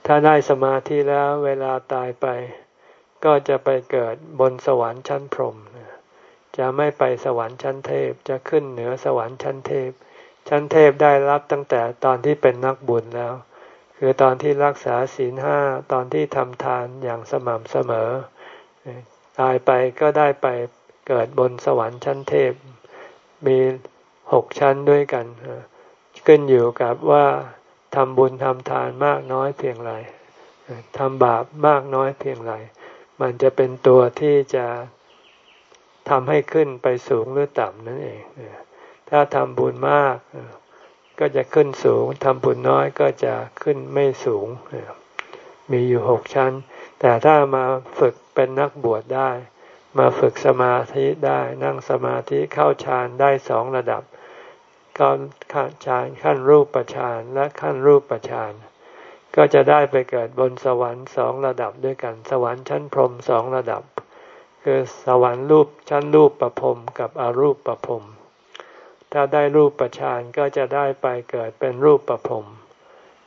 ถ้าได้สมาธิแล้วเวลาตายไป ก็จะไปเกิดบนสวรรค์ชั้นพรหมจะไม่ไปสวรรค์ชั้นเทพ จะขึ้นเหนือสวรรค์ชั้นเทพ ชั้นเทพได้รับตั้งแต่ตอนที่เป็นนักบุญแล้ว คือตอนที่รักษาศีลห้าตอนที่ทำทานอย่างสม่ำเสมอ ตายไปก็ได้ไปเกิดบนสวรรค์ชั้นเทพ มีหกชั้นด้วยกัน ขึ้นอยู่กับว่าทำบุญทำทานมากน้อยเพียงไรทำบาปมากน้อยเพียงไรมันจะเป็นตัวที่จะทำให้ขึ้นไปสูงหรือต่ำนั่นเอง ถ้าทำบุญมาก ก็จะขึ้นสูงทำบุญน้อยก็จะขึ้นไม่สูง มีอยู่หกชั้น แต่ถ้ามาฝึกเป็นนักบวชได้ มาฝึกสมาธิได้นั่งสมาธิเข้าฌานได้สองระดับก็ขั้นฌานขั้นรูปฌานและขั้นรูปฌานก็จะได้ไปเกิดบนสวรรค์สองระดับด้วยกัน สวรรค์ชั้นพรหมสองระดับ คือสวรรค์รูปชั้นรูปประพรมกับอรูปประพรม ถ้าได้รูปประชานก็จะได้ไปเกิดเป็นรูปประพรม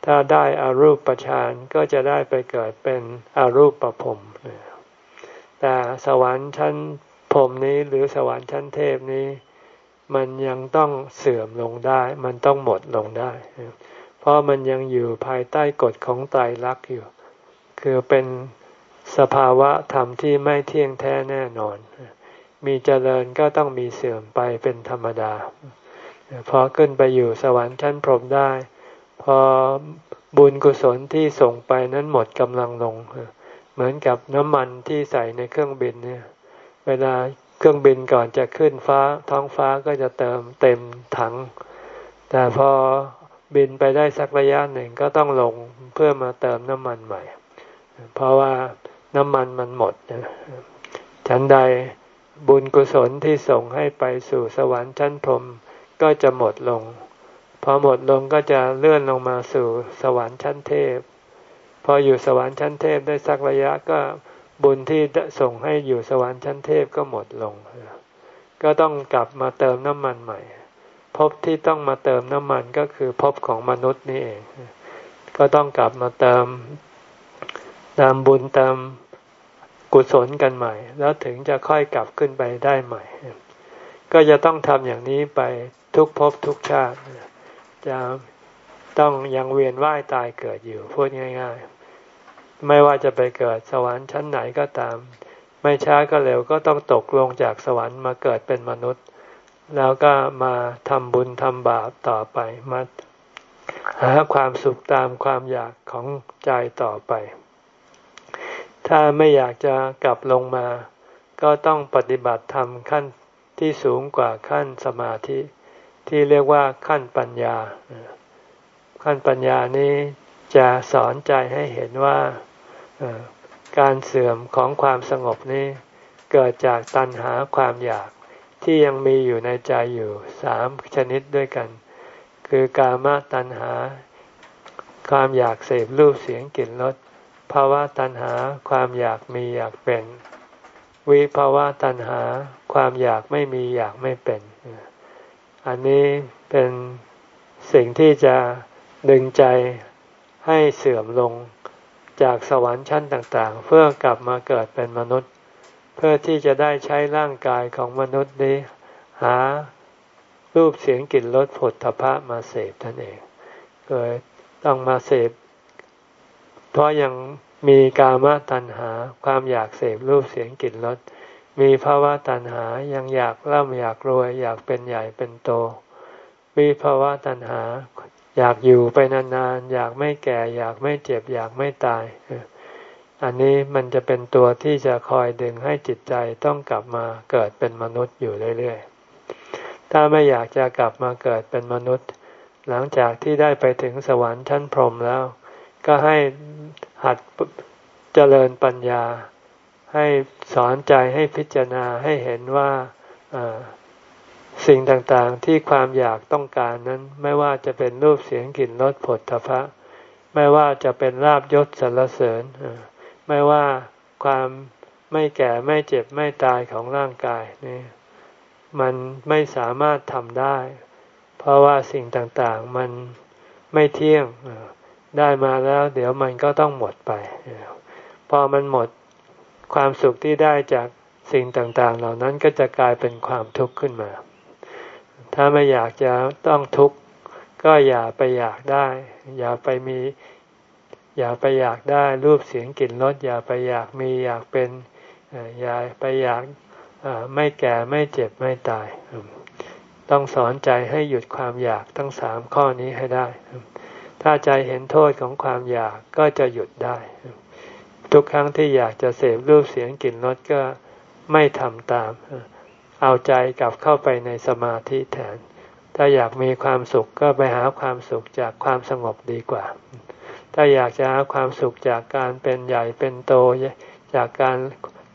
ถ้าได้อารูปฌานก็จะได้ไปเกิดเป็นอารูปประพรมแต่สวรรค์ชั้นพรมนี้หรือสวรรค์ชั้นเทพนี้ มันยังต้องเสื่อมลงได้ มันต้องหมดลงได้ เพราะมันยังอยู่ภายใต้กฎของไตรลักษณ์อยู่ คือเป็นสภาวะธรรมที่ไม่เที่ยงแท้แน่นอน มีเจริญก็ต้องมีเสื่อมไปเป็นธรรมดา พอขึ้นไปอยู่สวรรค์ชั้นพรหมได้ พอบุญกุศลที่ส่งไปนั้นหมดกำลังลง เหมือนกับน้ำมันที่ใส่ในเครื่องบินเนี่ย เวลาเครื่องบินก่อนจะขึ้นฟ้าท้องฟ้าก็จะเติมเต็มถัง แต่พอบินไปได้สักระยะหนึ่งก็ต้องลงเพื่อมาเติมน้ำมันใหม่ เพราะว่าน้ำมันมันหมดฉันใด บุญกุศลที่ส่งให้ไปสู่สวรรค์ชั้นพรหมก็จะหมดลง พอหมดลงก็จะเลื่อนลงมาสู่สวรรค์ชั้นเทพ พออยู่สวรรค์ชั้นเทพได้สักระยะก็บุญที่ส่งให้อยู่สวรรค์ชั้นเทพก็หมดลง ก็ต้องกลับมาเติมน้ำมันใหม่พบที่ต้องมาเติมน้ำมันก็คือพบของมนุษย์นี่เอง ก็ต้องกลับมาเติมตามบุญตาม กุศลกันใหม่ แล้วถึงจะค่อยกลับขึ้นไปได้ใหม่ ก็จะต้องทำอย่างนี้ไปทุกภพทุกชาติ จะต้องยังเวียนว่ายตายเกิดอยู่พูดง่าย ๆ ไม่ว่าจะไปเกิดสวรรค์ชั้นไหนก็ตาม ไม่ช้าก็เร็วก็ต้องตกลงจากสวรรค์มาเกิดเป็นมนุษย์ แล้วก็มาทำบุญทำบาปต่อไปมาหาความสุขตามความอยากของใจต่อไป ถ้าไม่อยากจะกลับลงมา ก็ต้องปฏิบัติธรรมขั้นที่สูงกว่าขั้นสมาธิ ที่เรียกว่าขั้นปัญญา ขั้นปัญญานี้จะสอนใจให้เห็นว่าการเสื่อมของความสงบนี้เกิดจากตัณหาความอยากที่ยังมีอยู่ในใจอยู่สามชนิดด้วยกัน คือกามตัณหา ความอยากเสพรูปเสียงกลิ่นรส ภาวะตัณหาความอยากมีอยากเป็น วิภาวะตัณหาความอยากไม่มีอยากไม่เป็น อันนี้เป็นสิ่งที่จะดึงใจให้เสื่อมลงจากสวรรค์ชั้นต่าง ๆ เพื่อกลับมาเกิดเป็นมนุษย์ เพื่อที่จะได้ใช้ร่างกายของมนุษย์นี้ หารูปเสียงกลิ่นรสผลทพะมาเสพท่านเองเกิดต้องมาเสพ เพราะยังมีกามตัณหาความอยากเสพรูปเสียงกลิ่นรสมีภาวะตัณหายังอยากร่ำอยากรวย อยากเป็นใหญ่เป็นโต มีภาวะตัณหา อยากอยู่ไปนานๆ อยากไม่แก่ อยากไม่เจ็บ อยากไม่ตาย อันนี้มันจะเป็นตัวที่จะคอยดึงให้จิตใจต้องกลับมาเกิดเป็นมนุษย์อยู่เรื่อยๆ ถ้าไม่อยากจะกลับมาเกิดเป็นมนุษย์ หลังจากที่ได้ไปถึงสวรรค์ชั้นพรหมแล้ว ก็ให้ หัดเจริญปัญญา ให้สอนใจให้พิจารณาให้เห็นว่าสิ่งต่างๆที่ความอยากต้องการนั้น ไม่ว่าจะเป็นรูปเสียงกลิ่นรสผลทพะ ไม่ว่าจะเป็นลาบยศสรรเสริญไม่ว่าความไม่แก่ไม่เจ็บไม่ตายของร่างกายนี่มันไม่สามารถทำได้ เพราะว่าสิ่งต่างๆมันไม่เที่ยง ได้มาแล้ว เดี๋ยวมันก็ต้องหมดไป พอมันหมดความสุขที่ได้จากสิ่งต่างๆ เหล่านั้นก็จะกลายเป็นความทุกข์ขึ้นมา ถ้าไม่อยากจะต้องทุกข์ ก็อย่าไปอยากได้ อย่าไปมี อย่าไปอยากได้รูปเสียงกลิ่นรสอย่าไปอยากมีอยากเป็นอย่าไปอยากไม่แก่ไม่เจ็บไม่ตาย ต้องสอนใจให้หยุดความอยากทั้งสามข้อนี้ให้ได้ ถ้าใจเห็นโทษของความอยากก็จะหยุดได้ ทุกครั้งที่อยากจะเสพรูปเสียงกลิ่นรสก็ไม่ทำตาม เอาใจกลับเข้าไปในสมาธิแทน ถ้าอยากมีความสุขก็ไปหาความสุขจากความสงบดีกว่า ถ้าอยากจะหาความสุขจากการเป็นใหญ่เป็นโตจากการ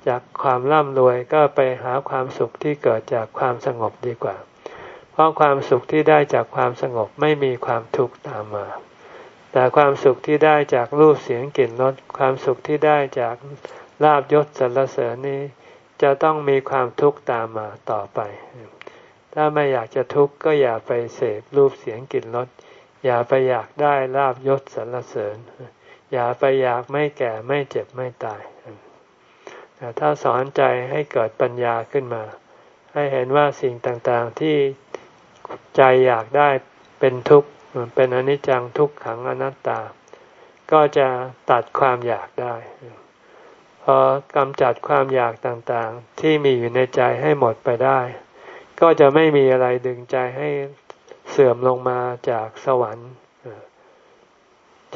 จากความร่ำรวยก็ไปหาความสุขที่เกิดจากความสงบดีกว่า เพราะความสุขที่ได้จากความสงบไม่มีความทุกข์ตามมา แต่ความสุขที่ได้จากรูปเสียงกลิ่นรสความสุขที่ได้จากลาบยศสรรเสริญนี้ จะต้องมีความทุกข์ตามมาต่อไป ถ้าไม่อยากจะทุกข์ก็อย่าไปเสพรูปเสียงกลิ่นรสอย่าไปอยากได้ลาบยศสรรเสริญ อย่าไปอยากไม่แก่ไม่เจ็บไม่ตายแต่ถ้าสอนใจให้เกิดปัญญาขึ้นมา ให้เห็นว่าสิ่งต่างๆที่ใจอยากได้เป็นทุกข์ เป็นอนิจจังทุกขังอนัตตา ก็จะตัดความอยากได้ พอกำจัดความอยากต่างๆ ที่มีอยู่ในใจให้หมดไปได้ ก็จะไม่มีอะไรดึงใจให้เสื่อมลงมาจากสวรรค์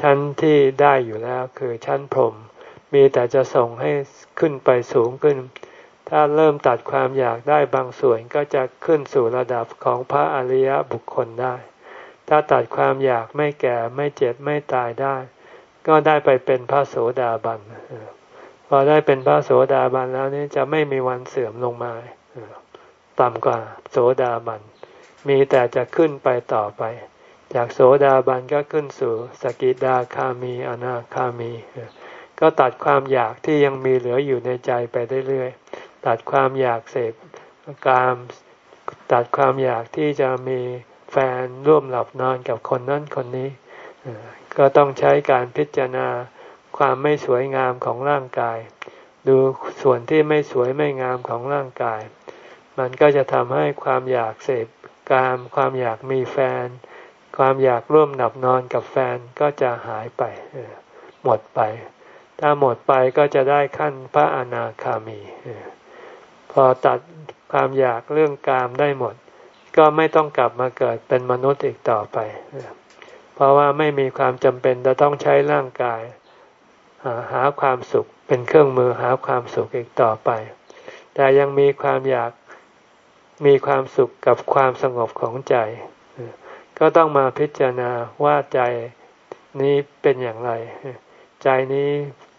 ชั้นที่ได้อยู่แล้วคือชั้นพรหมมีแต่จะส่งให้ขึ้นไปสูงขึ้น ถ้าเริ่มตัดความอยากได้บางส่วนก็จะขึ้นสู่ระดับของพระอริยบุคคลได้ ถ้าตัดความอยากไม่แก่ไม่เจ็บไม่ตายได้ ก็ได้ไปเป็นพระโสดาบันพอได้เป็นพระโสดาบันแล้วนี่จะไม่มีวันเสื่อมลงมาต่ำกว่าโสดาบัน มีแต่จะขึ้นไปต่อไป จากโสดาบันก็ขึ้นสู่สกิดาคามีอนาคามี ก็ตัดความอยากที่ยังมีเหลืออยู่ในใจไปเรื่อยๆตัดความอยากเสพกาม ตัดความอยากที่จะมี แฟนร่วมหลับนอนกับคนนั้นคนนี้ ก็ต้องใช้การพิจารณาความไม่สวยงามของร่างกาย ดูส่วนที่ไม่สวยไม่งามของร่างกาย มันก็จะทำให้ความอยากเสพกามความอยากมีแฟน ความอยากร่วมหลับนอนกับแฟนก็จะหายไปหมดไป ถ้าหมดไปก็จะได้ขั้นพระอนาคามี พอตัดความอยากเรื่องกามได้หมด ก็ไม่ต้องกลับมาเกิดเป็นมนุษย์อีกต่อไป เพราะว่าไม่มีความจำเป็นจะต้องใช้ร่างกาย หาความสุขเป็นเครื่องมือหาความสุขอีกต่อไป แต่ยังมีความอยากมีความสุขกับความสงบของใจ ก็ต้องมาพิจารณาว่าใจนี้เป็นอย่างไร ใจนี้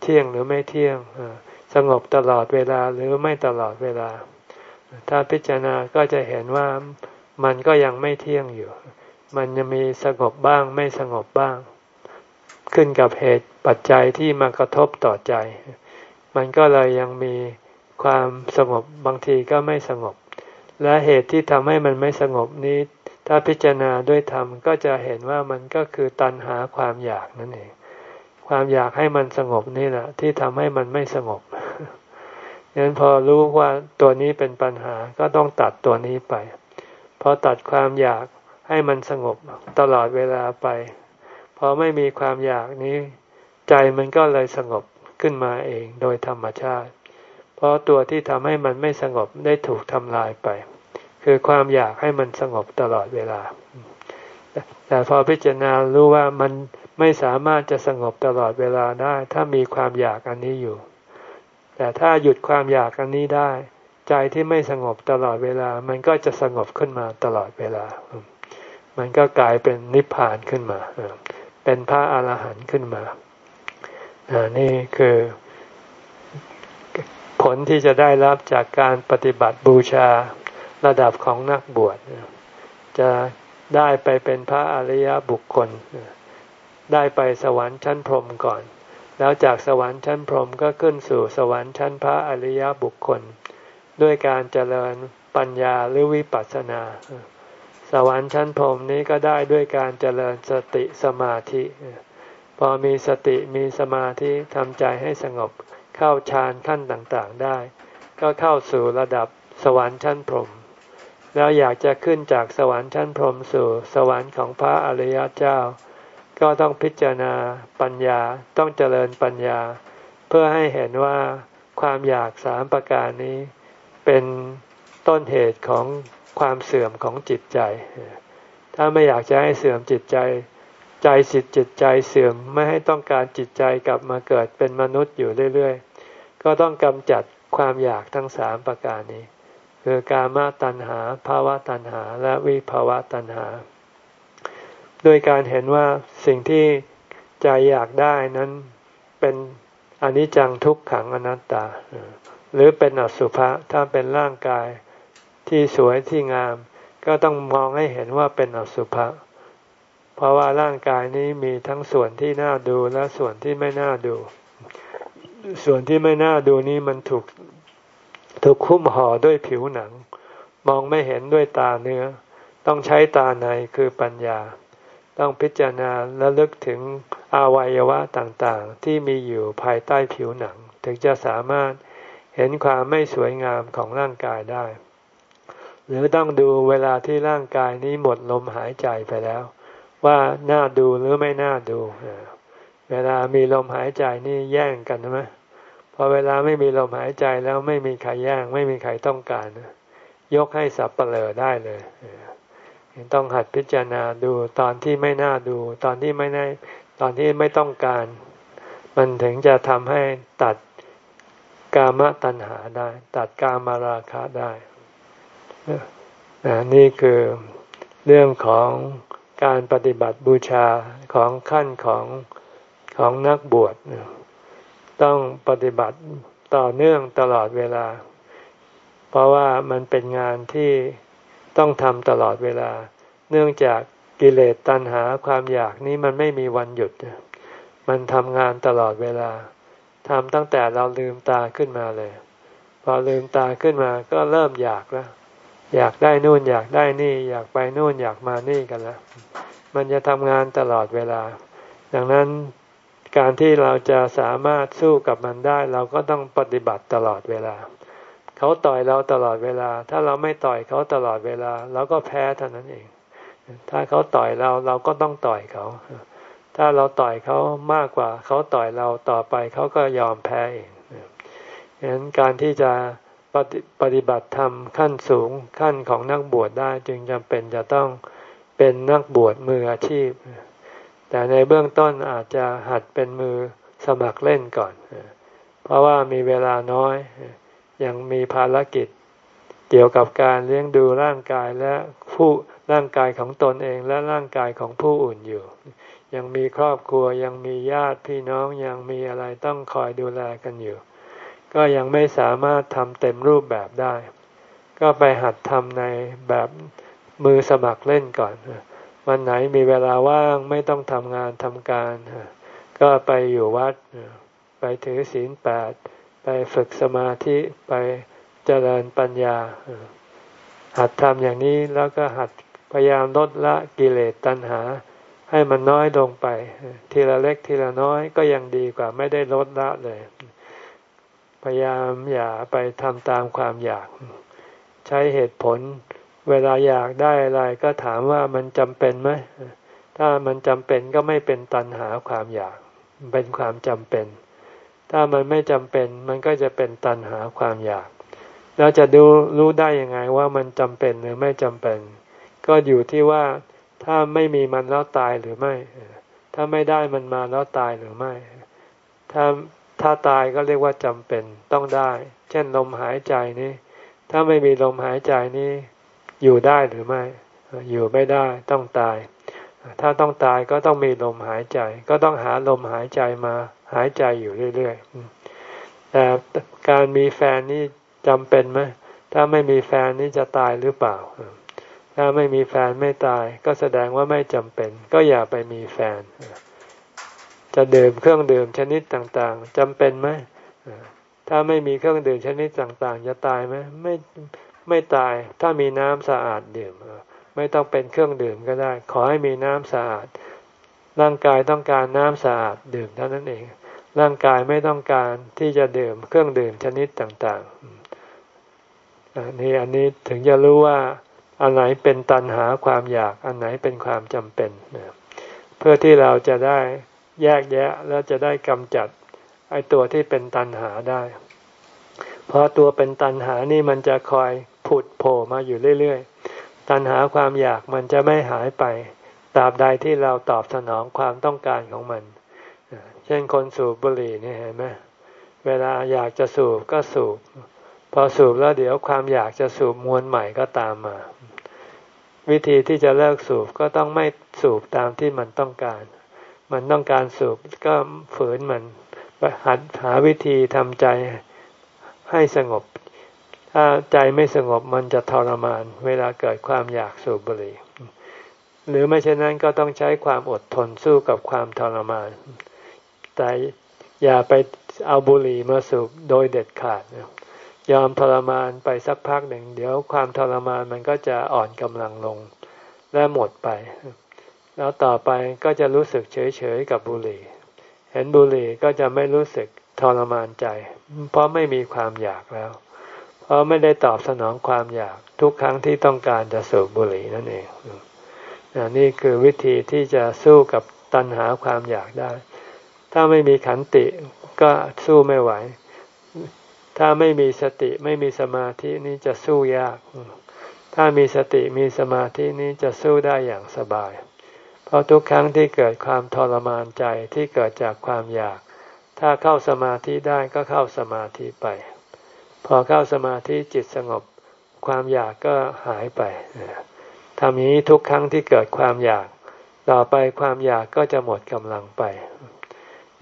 เที่ยงหรือไม่เที่ยง สงบตลอดเวลาหรือไม่ตลอดเวลา ถ้าพิจารณาก็จะเห็นว่า มันก็ยังไม่เที่ยงอยู่ มันจะมีสงบบ้างไม่สงบบ้าง ขึ้นกับเหตุปัจจัยที่มากระทบต่อใจ มันก็เลยยังมีความสงบบางทีก็ไม่สงบ และเหตุที่ทำให้มันไม่สงบนี้ ถ้าพิจารณาด้วยธรรมก็จะเห็นว่ามันก็คือตัณหาความอยากนั่นเอง ความอยากให้มันสงบนี่แหละ ที่ทำให้มันไม่สงบดังนั้นพอรู้ว่าตัวนี้เป็นปัญหาก็ต้องตัดตัวนี้ไป พอตัดความอยากให้มันสงบตลอดเวลาไป พอไม่มีความอยากนี้ ใจมันก็เลยสงบขึ้นมาเองโดยธรรมชาติ เพราะตัวที่ทำให้มันไม่สงบได้ถูกทำลายไป คือความอยากให้มันสงบตลอดเวลา แต่พอพิจารณารู้ว่ามันไม่สามารถจะสงบตลอดเวลาได้ ถ้ามีความอยากอันนี้อยู่ แต่ถ้าหยุดความอยากอันนี้ได้ ใจที่ไม่สงบตลอดเวลา มันก็จะสงบขึ้นมาตลอดเวลา มันก็กลายเป็นนิพพานขึ้นมา เป็นพระอาหารหันต์ขึ้นมา นี่คือผลที่จะได้รับจากการปฏิบัติบูชาระดับของนักบวชจะได้ไปเป็นพระอริยบุคคล ได้ไปสวรรค์ชั้นพรหมก่อน แล้วจากสวรรค์ชั้นพรหมก็ขึ้นสู่สวรรค์ชั้นพระอริยบุคคล ด้วยการเจริญปัญญาหรือวิปัสสนา สวรรค์ชั้นพรหมนี้ก็ได้ด้วยการเจริญสติสมาธิ พอมีสติมีสมาธิทำใจให้สงบเข้าฌานขั้นต่างๆได้ ก็เข้าสู่ระดับสวรรค์ชั้นพรหมแล้วอยากจะขึ้นจากสวรรค์ชั้นพรหมสู่สวรรค์ของพระอริยเจ้า ก็ต้องพิจารณาปัญญาต้องเจริญปัญญา เพื่อให้เห็นว่าความอยากสามประการนี้ เป็นต้นเหตุของความเสื่อมของจิตใจ ถ้าไม่อยากจะให้เสื่อมจิตใจ ใจสิทธิจิตใจเสื่อมไม่ให้ต้องการจิตใจกลับมาเกิดเป็นมนุษย์อยู่เรื่อยๆ ก็ต้องกำจัดความอยากทั้งสามประการนี้ คือกามตัณหาภาวะตัณหา และวิภาวะตัณหา โดยการเห็นว่าสิ่งที่ใจอยากได้นั้นเป็นอนิจจังทุกขังอนัตตา หรือเป็นอสุภะถ้าเป็นร่างกายที่สวยที่งาม ก็ต้องมองให้เห็นว่าเป็นอสุภะเพราะว่าร่างกายนี้มีทั้งส่วนที่น่าดูและส่วนที่ไม่น่าดู ส่วนที่ไม่น่าดูนี้มันถูกถูกคุ้มห่อด้วยผิวหนัง มองไม่เห็นด้วยตาเนื้อ ต้องใช้ตาในคือปัญญา ต้องพิจารณาและลึกถึงอวัยวะต่างๆ ที่มีอยู่ภายใต้ผิวหนัง ถึงจะสามารถ เห็นความไม่สวยงามของร่างกายได้ หรือต้องดูเวลาที่ร่างกายนี้หมดลมหายใจไปแล้ว ว่าน่าดูหรือไม่น่าดู เวลามีลมหายใจนี่แย่งกันใช่ไหมพอเวลาไม่มีลมหายใจแล้วไม่มีใครแย่ง ไม่มีใครต้องการ ยกให้สับเปลอได้เลยต้องหัดพิจารณาดูตอนที่ไม่น่าดู ตอนที่ไม่ได้ตอนที่ไม่ต้องการ มันถึงจะทำให้ตัด กามตัณหาได้ ตัดกามาราคะได้นี่คือเรื่องของการปฏิบัติบูชาของขั้นของของนักบวชต้องปฏิบัติต่อเนื่องตลอดเวลา เพราะว่ามันเป็นงานที่ต้องทำตลอดเวลา เนื่องจากกิเลสตัณหาความอยากนี้มันไม่มีวันหยุด มันทำงานตลอดเวลา ทำตั้งแต่เราลืมตาขึ้นมาเลย พอลืมตาขึ้นมาก็เริ่มอยากแล้วอยากได้นู่นอยากได้นี่ อยากไปนู่นอยากมานี่กันแล้วมันจะทำงานตลอดเวลา ดังนั้นการที่เราจะสามารถสู้กับมันได้ เราก็ต้องปฏิบัติตลอดเวลา เขาต่อยเราตลอดเวลา ถ้าเราไม่ต่อยเขาตลอดเวลาเราก็แพ้เท่านั้นเอง ถ้าเขาต่อยเราเราก็ต้องต่อยเขา ถ้าเราต่อยเขามากกว่าเขาต่อยเราต่อไปเขาก็ยอมแพ้เองฉะนั้นการที่จะปฏิปฏิบัติธรรมขั้นสูงขั้นของนักบวชได้จึงจำเป็นจะต้องเป็นนักบวชมืออาชีพ แต่ในเบื้องต้นอาจจะหัดเป็นมือสมัครเล่นก่อน เพราะว่ามีเวลาน้อย ยังมีภารกิจเกี่ยวกับการเลี้ยงดูร่างกายและผู้ร่างกายของตนเองและร่างกายของผู้อื่นอยู่ ยังมีครอบครัวยังมีญาติพี่น้องยังมีอะไรต้องคอยดูแลกันอยู่ ก็ยังไม่สามารถทำเต็มรูปแบบได้ ก็ไปหัดทำในแบบมือสมัครเล่นก่อน วันไหนมีเวลาว่างไม่ต้องทำงานทำการ ก็ไปอยู่วัด ไปถือศีลแปด ไปฝึกสมาธิ ไปเจริญปัญญา หัดทำอย่างนี้แล้วก็หัดพยายามลดละกิเลสตัณหา ให้มันน้อยลงไป ทีละเล็กทีละน้อยก็ยังดีกว่าไม่ได้ลดละเลย พยายามอย่าไปทำตามความอยาก ใช้เหตุผล เวลาอยากได้อะไรก็ถามว่ามันจำเป็นไหมถ้ามันจำเป็นก็ไม่เป็นตัณหาความอยาก เป็นความจำเป็น ถ้ามันไม่จำเป็น มันก็จะเป็นตันหาความอยากเราจะดูรู้ได้ยังไงว่ามันจำเป็นหรือไม่จำเป็น ก็อยู่ที่ว่า ถ้าไม่มีมันแล้วตายหรือไม่ ถ้าไม่ได้มันมาแล้วตายหรือไม่ ถ้าถ้าตายก็เรียกว่าจำเป็นต้องได้ เช่นลมหายใจนี้ ถ้าไม่มีลมหายใจนี้ อยู่ได้หรือไม่ อยู่ไม่ได้ต้องตาย ถ้าต้องตายก็ต้องมีลมหายใจ ก็ต้องหาลมหายใจมาหายใจอยู่เรื่อยๆ แต่การมีแฟนนี่จำเป็นไหม ถ้าไม่มีแฟนนี่จะตายหรือเปล่า ถ้าไม่มีแฟนไม่ตาย ก็แสดงว่าไม่จำเป็น ก็อย่าไปมีแฟน จะดื่มเครื่องดื่มชนิดต่างๆจำเป็นไหมถ้าไม่มีเครื่องดื่มชนิดต่างๆ จะตายไหมไม่ไม่ตาย ถ้ามีน้ำสะอาดดื่มไม่ต้องเป็นเครื่องดื่มก็ได้ ขอให้มีน้ำสะอาด ร่างกายต้องการน้ำสะอาดดื่มเท่านั้นเอง ร่างกายไม่ต้องการที่จะดื่มเครื่องดื่มชนิดต่างๆนี่อันนี้ถึงจะรู้ว่า อันไหนเป็นตันหาความอยาก อันไหนเป็นความจำเป็นเพื่อที่เราจะได้แยกแยะแล้วจะได้กำจัดไอตัวที่เป็นตันหาได้ เพราะตัวเป็นตันหานี่มันจะคอยผุดโผล่มาอยู่เรื่อยๆ ตันหาความอยากมันจะไม่หายไปตราบใดที่เราตอบสนองความต้องการของมัน เช่นคนสูบบุหรี่นี่เห็นไหมเวลาอยากจะสูบก็สูบ พอสูบแล้วเดี๋ยวความอยากจะสูบมวลใหม่ก็ตามมา วิธีที่จะเลิกสูบก็ต้องไม่สูบตามที่มันต้องการ มันต้องการสูบก็ฝืนมันหัดหาวิธีทำใจให้สงบ ถ้าใจไม่สงบมันจะทรมาน เวลาเกิดความอยากสูบบุหรี่ หรือไม่เช่นนั้นก็ต้องใช้ความอดทนสู้กับความทรมาน แต่อย่าไปเอาบุหรี่มาสูบโดยเด็ดขาด ยอมทรมานไปสักพักหนึ่ง เดี๋ยวความทรมานมันก็จะอ่อนกำลังลง และหมดไป แล้วต่อไปก็จะรู้สึกเฉยๆกับบุหรี่ เห็นบุหรี่ก็จะไม่รู้สึกทรมานใจ เพราะไม่มีความอยากแล้ว เพราะไม่ได้ตอบสนองความอยากทุกครั้งที่ต้องการจะสูบบุหรี่นั่นเองนี่คือวิธีที่จะสู้กับตัณหาความอยากได้ ถ้าไม่มีขันติก็สู้ไม่ไหว ถ้าไม่มีสติไม่มีสมาธินี้จะสู้ยาก ถ้ามีสติมีสมาธินี้จะสู้ได้อย่างสบาย เพราะทุกครั้งที่เกิดความทรมานใจที่เกิดจากความอยาก ถ้าเข้าสมาธิได้ก็เข้าสมาธิไป พอเข้าสมาธิจิตสงบ ความอยากก็หายไปทำนี้ทุกครั้งที่เกิดความอยาก ต่อไปความอยากก็จะหมดกำลังไป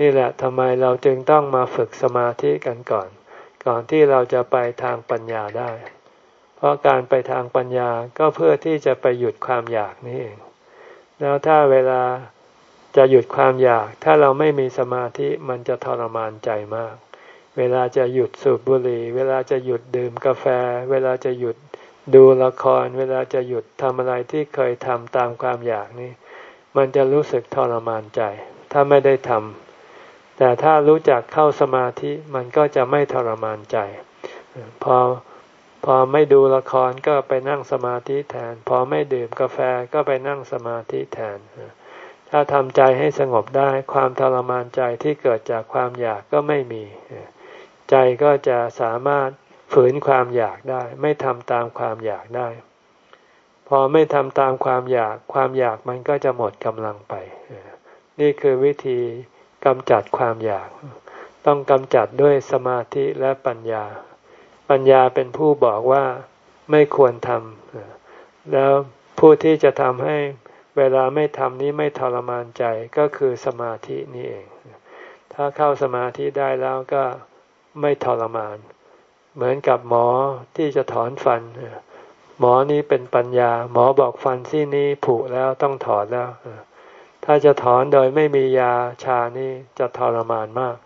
นี่แหละทำไมเราจึงต้องมาฝึกสมาธิกันก่อน ก่อนที่เราจะไปทางปัญญาได้ เพราะการไปทางปัญญาก็เพื่อที่จะไปหยุดความอยากนี่เอง แล้วถ้าเวลาจะหยุดความอยาก ถ้าเราไม่มีสมาธิมันจะทรมานใจมาก เวลาจะหยุดสูบบุหรี่ เวลาจะหยุดดื่มกาแฟ เวลาจะหยุดดูละคร เวลาจะหยุดทำอะไรที่เคยทำตามความอยากนี่ มันจะรู้สึกทรมานใจ ถ้าไม่ได้ทำ แต่ถ้ารู้จักเข้าสมาธิมันก็จะไม่ทรมานใจ พอพอไม่ดูละครก็ไปนั่งสมาธิแทน พอไม่ดื่มกาแฟก็ไปนั่งสมาธิแทน ถ้าทำใจให้สงบได้ความทรมานใจที่เกิดจากความอยากก็ไม่มี ใจก็จะสามารถฝืนความอยากได้ ไม่ทำตามความอยากได้ พอไม่ทำตามความอยาก ความอยากมันก็จะหมดกำลังไป นี่คือวิธี กำจัดความอยาก ต้องกำจัดด้วยสมาธิและปัญญา ปัญญาเป็นผู้บอกว่าไม่ควรทำแล้วผู้ที่จะทำให้เวลาไม่ทำนี้ไม่ทรมานใจก็คือสมาธินี่เอง ถ้าเข้าสมาธิได้แล้วก็ไม่ทรมาน เหมือนกับหมอที่จะถอนฟัน หมอนี้เป็นปัญญา หมอบอกฟันซี่นี้ผุแล้วต้องถอนแล้ว ถ้าจะถอนโดยไม่มียาชานี่จะทรมานมาก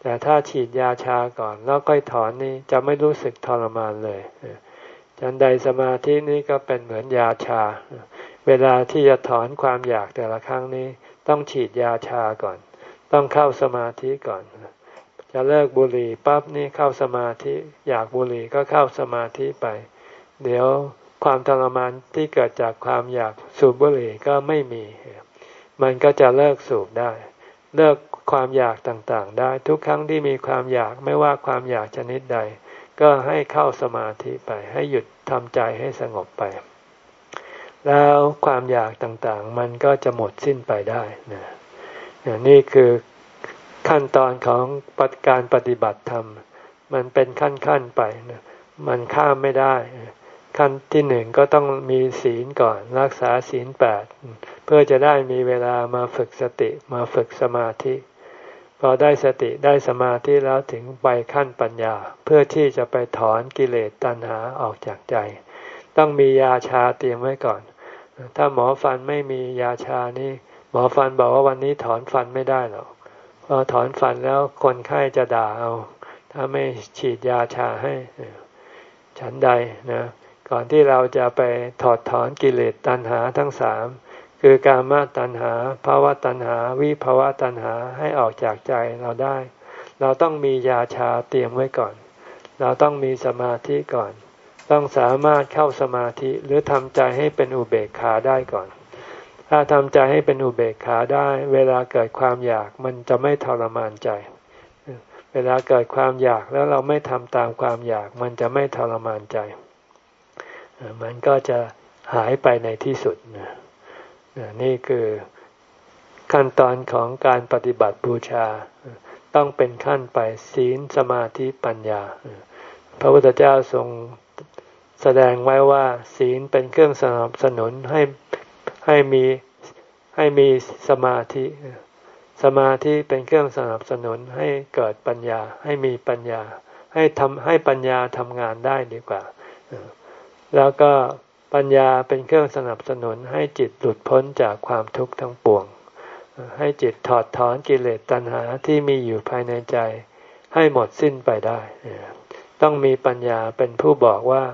แต่ถ้าฉีดยาชาก่อนแล้วก็ถอนนี่จะไม่รู้สึกทรมานเลยจันใดสมาธินี้ก็เป็นเหมือนยาชา เวลาที่จะถอนความอยากแต่ละครั้งนี้ ต้องฉีดยาชาก่อน ต้องเข้าสมาธิก่อน จะเลิกบุหรี่ปั๊บนี่เข้าสมาธิ อยากบุหรี่ก็เข้าสมาธิไป เดี๋ยวความทรมานที่เกิดจากความอยากสูบบุหรี่ก็ไม่มี มันก็จะเลิกสูบได้ เลิกความอยากต่างๆ ได้ ทุกครั้งที่มีความอยากไม่ว่าความอยากชนิดใด ก็ให้เข้าสมาธิไป ให้หยุดทำใจให้สงบไป แล้วความอยากต่างๆ มันก็จะหมดสิ้นไปได้นะนี่คือขั้นตอนของปการปฏิบัติธรรม มันเป็นขั้นขั้นไปนะมันข้ามไม่ได้ ขั้นที่หนึ่งก็ต้องมีศีลก่อนรักษาศีลแปดเพื่อจะได้มีเวลามาฝึกสติมาฝึกสมาธิ พอได้สติได้สมาธิแล้วถึงไปขั้นปัญญา เพื่อที่จะไปถอนกิเลสตัณหาออกจากใจ ต้องมียาชาเตรียมไว้ก่อน ถ้าหมอฟันไม่มียาชานี่หมอฟันบอกว่าวันนี้ถอนฟันไม่ได้หรอกพอถอนฟันแล้วคนไข้จะด่าเอา ถ้าไม่ฉีดยาชาให้ฉันใดนะ ก่อนที่เราจะไปถอดถอนกิเลสตัณหาทั้งสามคือการมาตัณหาภาวะตัณหา วิภาวะตัณหาให้ออกจากใจเราได้ เราต้องมียาชาเตรียมไว้ก่อน เราต้องมีสมาธิก่อน ต้องสามารถเข้าสมาธิหรือทำใจให้เป็นอุเบกขาได้ก่อน ถ้าทำใจให้เป็นอุเบกขาได้ เวลาเกิดความอยากมันจะไม่ทรมานใจ เวลาเกิดความอยากแล้วเราไม่ทำตามความอยากมันจะไม่ทรมานใจ มันก็จะหายไปในที่สุดนี่คือขั้นตอนของการปฏิบัติบูชา ต้องเป็นขั้นไปศีลสมาธิปัญญา พระพุทธเจ้าทรงแสดงไว้ว่า ศีลเป็นเครื่องสนับสนุนให้ให้มีให้มีสมาธิ สมาธิเป็นเครื่องสนับสนุนให้เกิดปัญญาให้มีปัญญา ให้ทำให้ปัญญาทำงานได้ดีกว่า แล้วก็ปัญญาเป็นเครื่องสนับสนุนให้จิตหลุดพ้นจากความทุกข์ทั้งปวง ให้จิตถอดถอนกิเลสตัณหาที่มีอยู่ภายในใจ ให้หมดสิ้นไปได้ ต้องมีปัญญาเป็นผู้บอกว่า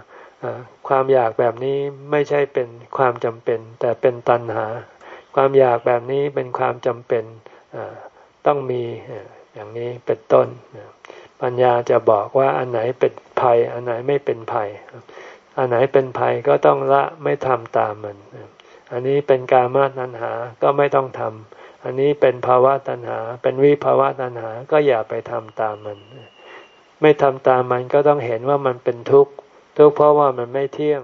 ความอยากแบบนี้ไม่ใช่เป็นความจำเป็น แต่เป็นตัณหา ความอยากแบบนี้เป็นความจำเป็นต้องมีอย่างนี้เป็นต้น ปัญญาจะบอกว่าอันไหนเป็นภัย อันไหนไม่เป็นภัย อันไหนเป็นภัยก็ต้องละไม่ทำตามมัน อันนี้เป็นกามาตัณหาก็ไม่ต้องทำอันนี้เป็นภาวะตัณหา เป็นวิภาวะตัณหาก็อย่าไปทำตามมัน ไม่ทำตามมันก็ต้องเห็นว่ามันเป็นทุกข์ทุกข์เพราะว่ามันไม่เที่ยง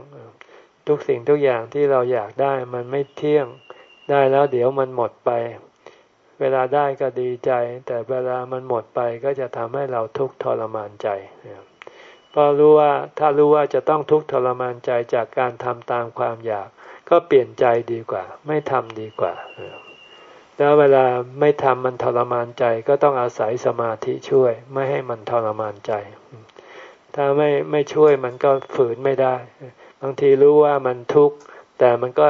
ทุกสิ่งทุกอย่างที่เราอยากได้มันไม่เที่ยง ได้แล้วเดี๋ยวมันหมดไป เวลาได้ก็ดีใจ แต่เวลามันหมดไปก็จะทำให้เราทุกข์ทรมานใจเพราะรู้ว่าถ้ารู้ว่าจะต้องทุกข์ทรมานใจจากการทำตามความอยาก ก็เปลี่ยนใจดีกว่า ไม่ทำดีกว่า แล้วเวลาไม่ทำมันทรมานใจก็ต้องอาศัยสมาธิช่วย ไม่ให้มันทรมานใจ ถ้าไม่ไม่ช่วยมันก็ฝืนไม่ได้ บางทีรู้ว่ามันทุกข์แต่มันก็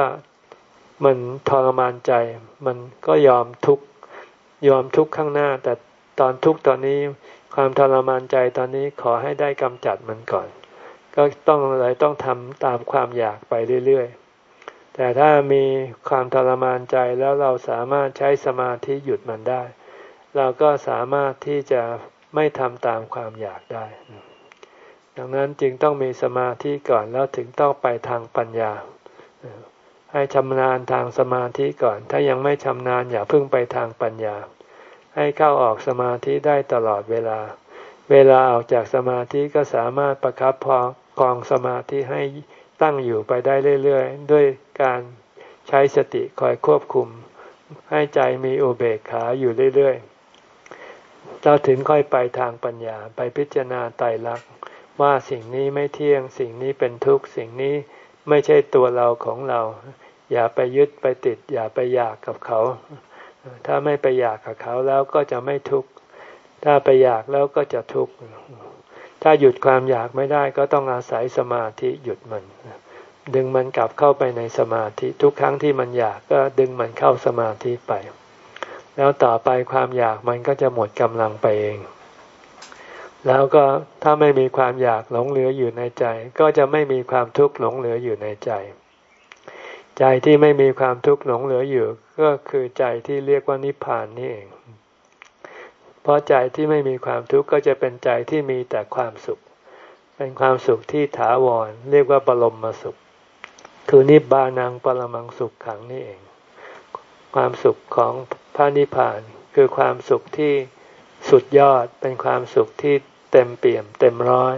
มันทรมานใจ มันก็ยอมทุกข์ยอมทุกข์ข้างหน้า แต่ตอนทุกข์ตอนนี้ ความทรมานใจตอนนี้ขอให้ได้กำจัดมันก่อน ก็ต้องเลยต้องทำตามความอยากไปเรื่อยๆ แต่ถ้ามีความทรมานใจแล้วเราสามารถใช้สมาธิหยุดมันได้ เราก็สามารถที่จะไม่ทำตามความอยากได้ ดังนั้นจึงต้องมีสมาธิก่อนแล้วถึงต้องไปทางปัญญา ให้ชำนาญทางสมาธิก่อน ถ้ายังไม่ชำนาญอย่าเพิ่งไปทางปัญญา ให้เข้าออกสมาธิได้ตลอดเวลา เวลาออกจากสมาธิก็สามารถประครับพอกองสมาธิให้ตั้งอยู่ไปได้เรื่อยๆ ด้วยการใช้สติคอยควบคุม ให้ใจมีอุเบกขาอยู่เรื่อยๆเราถึงค่อยไปทางปัญญาไปพิจารณาไตรลักษณ์ว่าสิ่งนี้ไม่เที่ยง สิ่งนี้เป็นทุกข์ สิ่งนี้ไม่ใช่ตัวเราของเรา อย่าไปยึดไปติด อย่าไปอยากกับเขา ถ้าไม่ไปอยากกับเขาแล้วก็จะไม่ทุกข์ถ้าไปอยากแล้วก็จะทุกข์ถ้าหยุดความอยากไม่ได้ก็ต้องอาศัยสมาธิหยุดมัน ดึงมันกลับเข้าไปในสมาธิทุกครั้งที่มันอยากก็ดึงมันเข้าสมาธิไป แล้วต่อไปความอยากมันก็จะหมดกำลังไปเอง แล้วก็ถ้าไม่มีความอยากหลงเหลืออยู่ในใจ ก็จะไม่มีความทุกข์หลงเหลืออยู่ในใจ ใจที่ไม่มีความทุกข์หลงเหลืออยู่ ก็คือใจที่เรียกว่านิพพานนี่เอง เพราะใจที่ไม่มีความทุกข์ก็จะเป็นใจที่มีแต่ความสุข เป็นความสุขที่ถาวร เรียกว่าบรมมสุข คือนิบานังปรมังสุขขังนี่เอง ความสุขของพระนิพพานคือความสุขที่สุดยอด เป็นความสุขที่เต็มเปี่ยม เต็มร้อย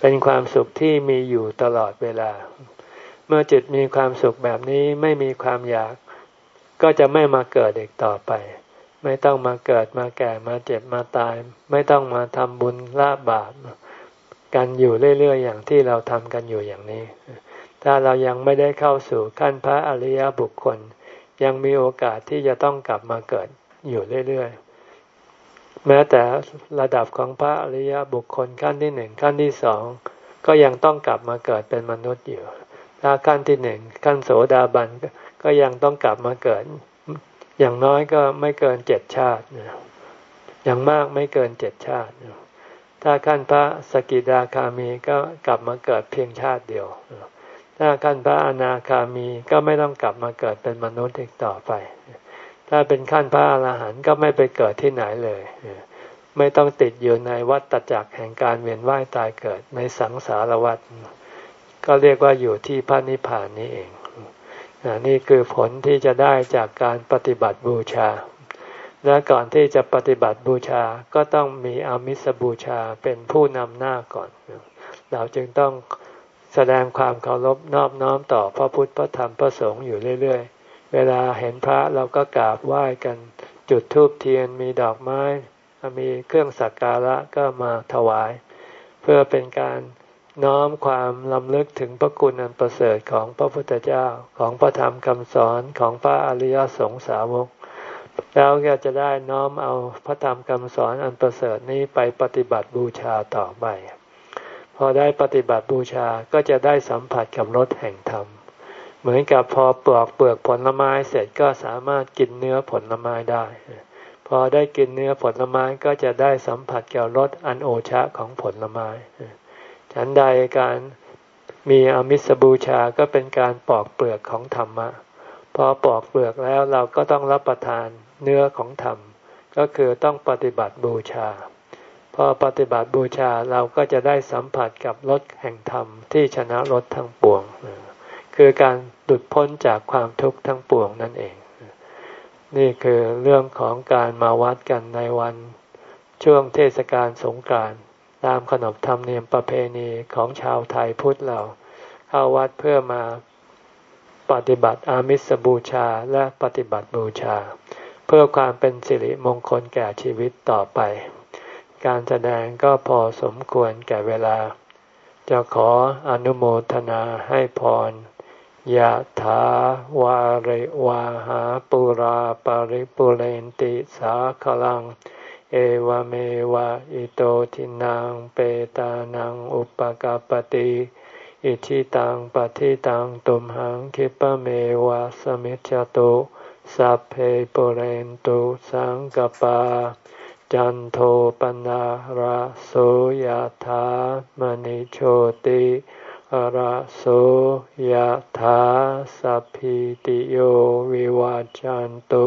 เป็นความสุขที่มีอยู่ตลอดเวลา เมื่อจิตมีความสุขแบบนี้ไม่มีความอยาก ก็จะไม่มาเกิดอีกต่อไป ไม่ต้องมาเกิดมาแก่มาเจ็บมาตาย ไม่ต้องมาทำบุญละบาปกันอยู่เรื่อยๆอย่างที่เราทำกันอยู่อย่างนี้ ถ้าเรายังไม่ได้เข้าสู่ขั้นพระอริยบุคคล ยังมีโอกาสที่จะต้องกลับมาเกิดอยู่เรื่อยๆ แม้แต่ระดับของพระอริยบุคคลขั้นที่หนึ่งขั้นที่สองก็ยังต้องกลับมาเกิดเป็นมนุษย์อยู่ ถ้าขั้นที่หนึ่งขั้นโสดาบันก็ยังต้องกลับมาเกิด อย่างน้อยก็ไม่เกินเจ็ดชาติอย่างมากไม่เกินเจ็ดชาติ ถ้าขั้นพระสกิดาคามีก็กลับมาเกิดเพียงชาติเดียว ถ้าขั้นพระอนาคามีก็ไม่ต้องกลับมาเกิดเป็นมนุษย์อีกต่อไป ถ้าเป็นขั้นพระอรหันต์ก็ไม่ไปเกิดที่ไหนเลย ไม่ต้องติดอยู่ในวัฏจักรแห่งการเวียนว่ายตายเกิดในสังสารวัฏ ก็เรียกว่าอยู่ที่พระนิพพานนี้เองนี่คือผลที่จะได้จากการปฏิบัติบูชา และก่อนที่จะปฏิบัติบูชาก็ต้องมีอามิสบูชาเป็นผู้นำหน้าก่อน เราจึงต้องแสดงความเคารพนอบน้อมต่อพระพุทธพระธรรมพระสงฆ์อยู่เรื่อย ๆ เวลาเห็นพระเราก็กราบไหว้กันจุดธูปเทียนมีดอกไม้ มีเครื่องสักการะก็มาถวาย เพื่อเป็นการ น้อมความลำลึกถึงพระคุณอันประเสริฐของพระพุทธเจ้าของพระธรรมคำสอนของพระอริยสงสาวก แล้วก็จะได้น้อมเอาพระธรรมคำสอนอันประเสริฐนี้ไปปฏิบัติบูชาต่อไป พอได้ปฏิบัติบูชาก็จะได้สัมผัสกับรสแห่งธรรม เหมือนกับพอปลอกเปลือกผลไม้เสร็จก็สามารถกินเนื้อผลไม้ได้ พอได้กินเนื้อผลไม้ก็จะได้สัมผัสกับรสอันโอชะของผลไม้ ฉันใดการมีอมิสบูชาก็เป็นการปอกเปลือกของธรรมะ พอปอกเปลือกแล้วเราก็ต้องรับประทานเนื้อของธรรม ก็คือต้องปฏิบัติบูชา พอปฏิบัติบูชาเราก็จะได้สัมผัสกับรสแห่งธรรมที่ชนะรสทั้งปวง คือการหลุดพ้นจากความทุกข์ทั้งปวงนั่นเอง นี่คือเรื่องของการมาวัดกันในวันช่วงเทศกาลสงกรานต์ ตามขนบธรรมเนียมประเพณีของชาวไทยพุทธเราเข้าวัดเพื่อมาปฏิบัติอามิสบูชาและปฏิบัติบูชา เพื่อความเป็นสิริมงคลแก่ชีวิตต่อไป การแสดงก็พอสมควรแก่เวลา จะขออนุโมทนาให้พรยะถาวาริวาหาปุราปาริปุเรนติสาขลัง เอวเมวะอิโตทินังเปตานังอุปกาปติอิชิตังปฏิตังตุมหังคิปะเมวะสมิจจตุสัพเพปเรนตุสังกปา จันโทปนะระโสยธามณิโชติระโสยธาสัพพิติโยวิวาจันตุ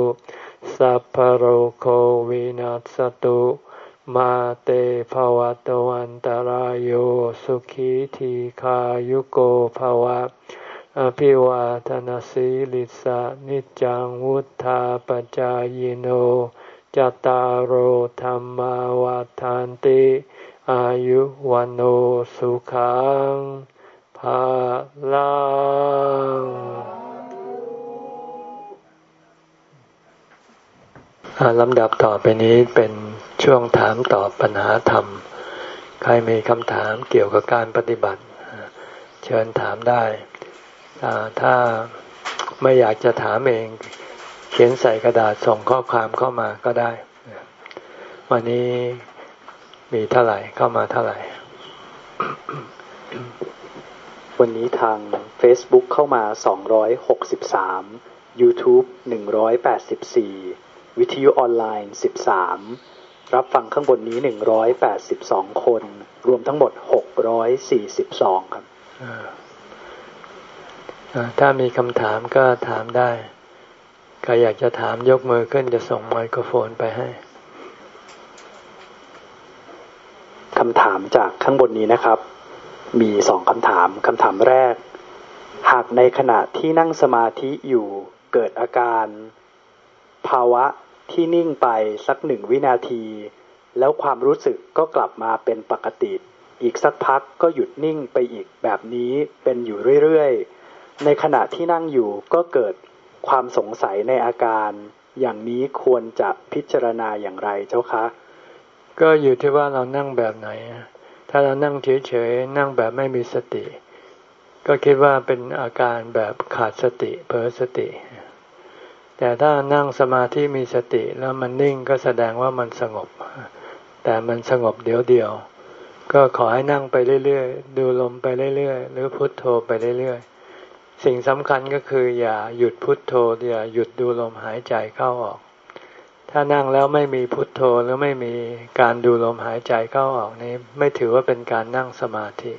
สัพพโรโควินัสตุมาเตภวะตวันตารโยสุขีทีขายุโกภวะ อภิวาทนาสีลิสานิจังวุธาปจายโนจตารโหธรรมวาทานติ อายุวันโอสุขังภาลัง ลำดับต่อไปนี้เป็นช่วงถามตอบปัญหาธรรม ใครมีคำถามเกี่ยวกับการปฏิบัติ เชิญถามได้ ถ้าไม่อยากจะถามเอง เขียนใส่กระดาษส่งข้อความเข้ามาก็ได้ วันนี้มีเท่าไหร่เข้ามาเท่าไหร่ วันนี้ทาง Facebook เข้ามา 263 YouTube 184 วิทยุออนไลน์ 13 รับฟังข้างบนนี้ 182 คน รวมทั้งหมด 642 ครับถ้ามีคำถามก็ถามได้ใครอยากจะถามยกมือขึ้นจะส่งไมโครโฟนไปให้คำถามจากข้างบนนี้นะครับ มีสองคำถามคำถามแรก หากในขณะที่นั่งสมาธิอยู่เกิดอาการ ภาวะ ที่นิ่งไปสักหนึ่งวินาที แล้วความรู้สึกก็กลับมาเป็นปกติ อีกสักพักก็หยุดนิ่งไปอีกแบบนี้เป็นอยู่เรื่อยๆ ในขณะที่นั่งอยู่ก็เกิดความสงสัยในอาการ อย่างนี้ควรจะพิจารณาอย่างไรเจ้าคะ ก็อยู่ที่ว่าเรานั่งแบบไหน ถ้าเรานั่งเฉยๆ นั่งแบบไม่มีสติ ก็คิดว่าเป็นอาการแบบขาดสติเผลอสติ แต่ถ้านั่งสมาธิมีสติแล้วมันนิ่งก็แสดงว่ามันสงบ แต่มันสงบเดี๋ยวเดียว ก็ขอให้นั่งไปเรื่อยๆ ดูลมไปเรื่อยๆ หรือพุทโธไปเรื่อยๆ สิ่งสำคัญก็คืออย่าหยุดพุทโธอย่าหยุดดูลมหายใจเข้าออก ถ้านั่งแล้วไม่มีพุทโธหรือไม่มีการดูลมหายใจเข้าออกนี้ ไม่ถือว่าเป็นการนั่งสมาธิ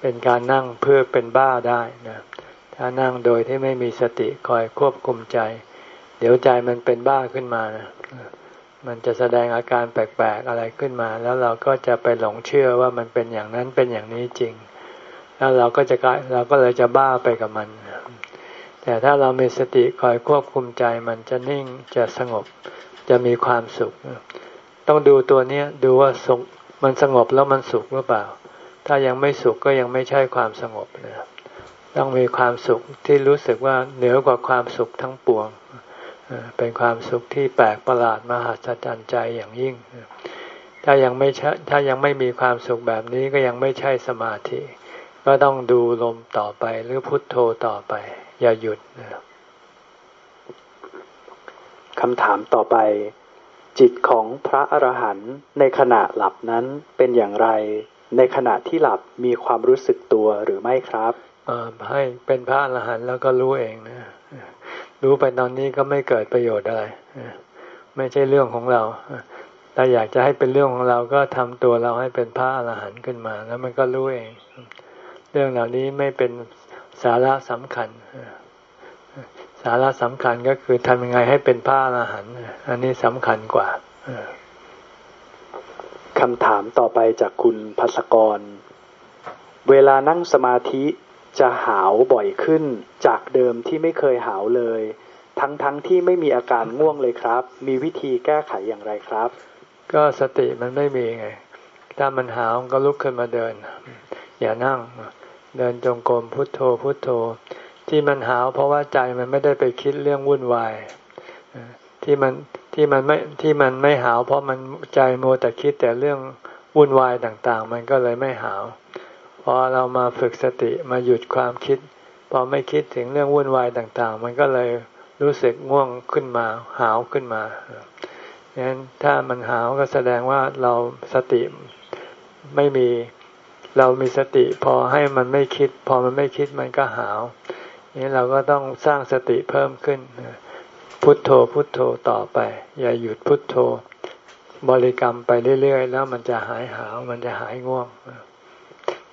เป็นการนั่งเพื่อเป็นบ้าได้นะ ถ้านั่งโดยที่ไม่มีสติคอยควบคุมใจ เดี๋ยวใจมันเป็นบ้าขึ้นมานะมันจะแสดงอาการแปลกๆอะไรขึ้นมา แล้วเราก็จะไปหลงเชื่อว่ามันเป็นอย่างนั้นเป็นอย่างนี้จริง แล้วเราก็จะเราก็เลยจะบ้าไปกับมัน แต่ถ้าเรามีสติคอยควบคุมใจมันจะนิ่งจะสงบจะมีความสุข ต้องดูตัวเนี้ยดูว่าสุขมันสงบแล้วมันสุขหรือเปล่า ถ้ายังไม่สุขก็ยังไม่ใช่ความสงบนะครับ ต้องมีความสุขที่รู้สึกว่าเหนือกว่าความสุขทั้งปวง เป็นความสุขที่แปลกประหลาดมหัศจรรย์ใจอย่างยิ่ง ถ้ายังไม่ถ้ายังไม่มีความสุขแบบนี้ก็ยังไม่ใช่สมาธิ ก็ต้องดูลมต่อไปหรือพุทโธต่อไป อย่าหยุดคำถามต่อไป จิตของพระอรหันต์ในขณะหลับนั้นเป็นอย่างไร ในขณะที่หลับมีความรู้สึกตัวหรือไม่ครับ ให้เป็นพระอรหันต์แล้วก็รู้เองนะรู้ไปตอนนี้ก็ไม่เกิดประโยชน์อะไรไม่ใช่เรื่องของเราถ้าอยากจะให้เป็นเรื่องของเราก็ทำตัวเราให้เป็นพระอรหันต์ขึ้นมา แล้วมันก็รู้เอง เรื่องเหล่านี้ไม่เป็นสาระสำคัญสาระสำคัญก็คือทำยังไงให้เป็นพระอรหันต์อันนี้สำคัญกว่าคำถามต่อไปจากคุณพัสกร เวลานั่งสมาธิ จะหาวบ่อยขึ้น จากเดิมที่ไม่เคยหาวเลย ทั้งๆทที่ไม่มีอาการง่วงเลยครับ มีวิธีแก้ไขอย่างไรครับ ก็สติมันไม่มีไง ถ้ามันหาวก็ลุกขึ้นมาเดิน อย่านั่ง เดินจงกรมพุทโธพุทโธ ที่มันหาวเพราะว่าใจมันไม่ได้ไปคิดเรื่องวุ่นวายที่มันที่มันไม่ที่มันไม่หาว เพราะมันใจโมแต่คิดแต่เรื่องวุ่นวายต่าง ๆ มันก็เลยไม่หาว อเรามาฝึกสติมาหยุดความคิด พอไม่คิดถึงเรื่องวุ่นวายต่าง ๆ มันก็เลยรู้สึกง่วงขึ้นมา หาวขึ้นมาดังนั้นถ้ามันหาวก็แสดงว่าเราสติไม่มีเรามีสติพอให้มันไม่คิด พอมันไม่คิดมันก็หาวนี้เราก็ต้องสร้างสติเพิ่มขึ้น พุทโธพุทโธต่อไป อย่าหยุดพุทโธ บริกรรมไปเรื่อยๆ แล้วมันจะหายหาวมันจะหายง่วง